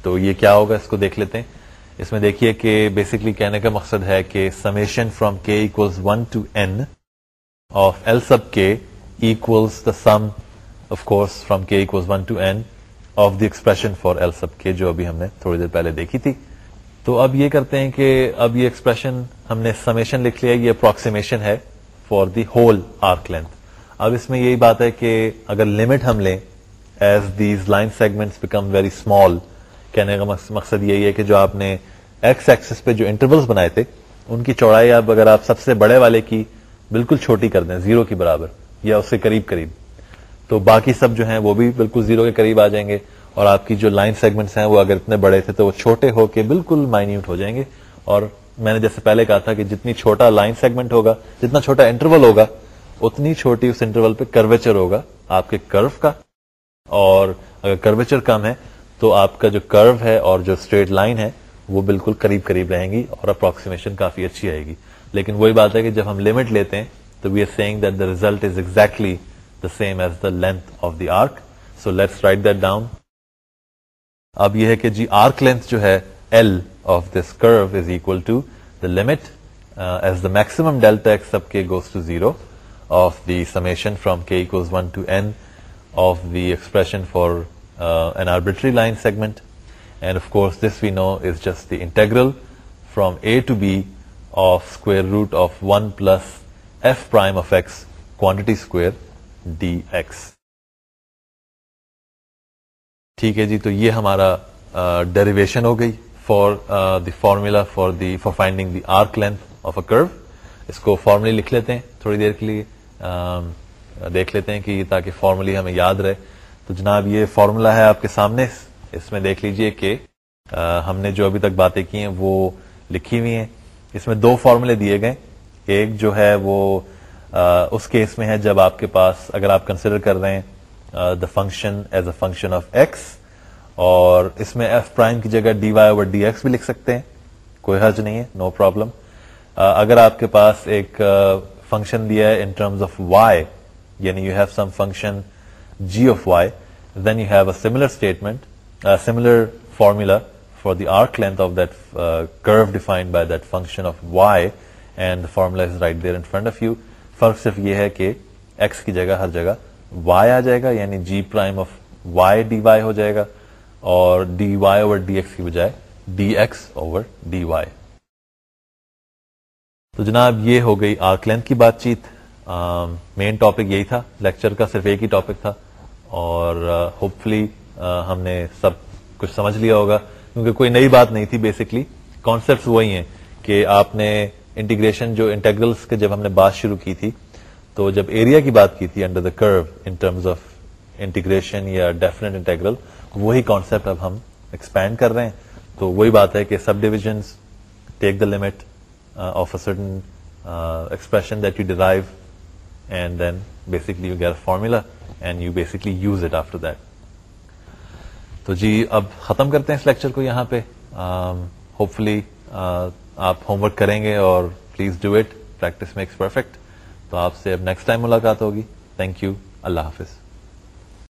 Speaker 1: تو یہ کیا ہوگا؟ اس کو دیکھ لیتے ہیں۔ اس میں دیکھیے کہ بیسکلی کہنے کا مقصد ہے کہ summation from k one to n of L sub k equals the sum of course from k one to n of the expression for L sub k جو ابھی ہم نے تھوڑی دیر پہلے دیکھی تھی۔ تو اب یہ کرتے ہیں کہ اب یہ ایکسپریشن ہم نے سمیشن لکھ لیا، یہ اپروکسیمیشن ہے for the whole arc length اب اس میں یہی بات ہے کہ اگر لمٹ ہم لیں as these line segment become very small کہنے کا مقصد یہی ہے کہ جو آپ نے ایکس ایکسس پہ جو انٹرولس بنائے تھے، ان کی چوڑائی اب اگر آپ سب سے بڑے والے کی بالکل چھوٹی کر دیں زیرو کی برابر، یا اس سے قریب قریب، تو باقی سب جو ہیں وہ بھی بالکل زیرو کے قریب آ جائیں گے۔ اور آپ کی جو لائن سیگمنٹس ہیں وہ اگر اتنے بڑے تھے تو وہ چھوٹے ہو کے بالکل مائنیوٹ ہو جائیں گے۔ اور میں نے جیسے پہلے کہا تھا کہ جتنی چھوٹا لائن سیگمنٹ ہوگا، جتنا چھوٹا انٹرول ہوگا، اتنی چھوٹی اس انٹرول پہ کرویچر ہوگا آپ کے کرو کا۔ اور اگر کرویچر کم ہے تو آپ کا جو کرو ہے اور جو اسٹریٹ لائن ہے وہ بالکل قریب قریب رہیں گی اور اپروکسیمیشن کافی اچھی آئے گی۔ لیکن وہی بات ہے کہ جب ہم لمٹ لیتے ہیں تو we are seeing that the result is exactly the same as the length of the arc so let's write that down اب یہ ہے کہ جی آرک لینتھ جو ہے L of this curve is equal to the limit as the maximum delta x sub k goes to zero of the summation from k one to n of the expression for an arbitrary line segment and of course this we know is just the integral from a to b of square root of one plus f prime of x quantity square d x ٹھیک ہے جی تو یہ ہمارا ڈیریویشن ہو گئی for the formula for the for finding the arc length of a curve اس کو فارملی لکھ لیتے ہیں تھوڑی دیر کے لیے دیکھ لیتے ہیں کہ تاکہ فارملی ہمیں یاد رہے۔ تو جناب، یہ فارمولا ہے آپ کے سامنے۔ اس میں دیکھ لیجیے کہ ہم نے جو ابھی تک باتیں کی ہیں وہ لکھی ہوئی ہیں۔ اس میں دو فارمولے دیے گئے۔ ایک جو ہے وہ اس کیس میں ہے جب آپ کے پاس، اگر آپ کنسیڈر کر رہے ہیں the function as a function of x اور اس میں ایف پرائم کی جگہ d y over d x بھی لکھ سکتے ہیں۔ کوئی حرج نہیں ہے نو no پرابلم uh, اگر آپ کے پاس ایک uh, فنکشن دیا ہے ان ٹرمز آف وائی یعنی you have some function g of y then you have a similar statement similar formula for the arc length of that curve defined by that function of y and formula is right there in front of you فرق صرف یہ ہے کہ ایکس کی جگہ ہر جگہ وائی آ جائے گا یعنی g prime of y d y ہو جائے گا، اور d y over d x کی بجائے d x over d y تو جناب، یہ ہو گئی آرک لینتھ کی بات چیت۔ مین ٹاپک یہی تھا لیکچر کا صرف ایک ہی ٹاپک تھا۔ اور ہوپ فلی ہم نے سب کچھ سمجھ لیا ہوگا۔ کیونکہ کوئی نئی بات نہیں تھی بیسکلی کانسیپٹ وہی ہیں کہ آپ نے انٹیگریشن جو انٹیگرلس کے جب ہم نے بات شروع کی تھی تو جب ایریا کی بات کی تھی under the curve in terms of integration یا ڈیفینیٹ انٹیگرل وہی کانسیپٹ اب ہم ایکسپینڈ کر رہے ہیں۔ تو وہی بات ہے کہ subdivide take the limit of a certain expression that you derive and then basically you get formula and you basically use it after that تو جی اب ختم کرتے ہیں اس لیکچر کو یہاں پہ۔ ہوپ فلی آپ ہوم ورک کریں گے اور please do it practice makes perfect تو آپ سے اب نیکسٹ ٹائم ملاقات ہوگی. تھینک یو اللہ حافظ.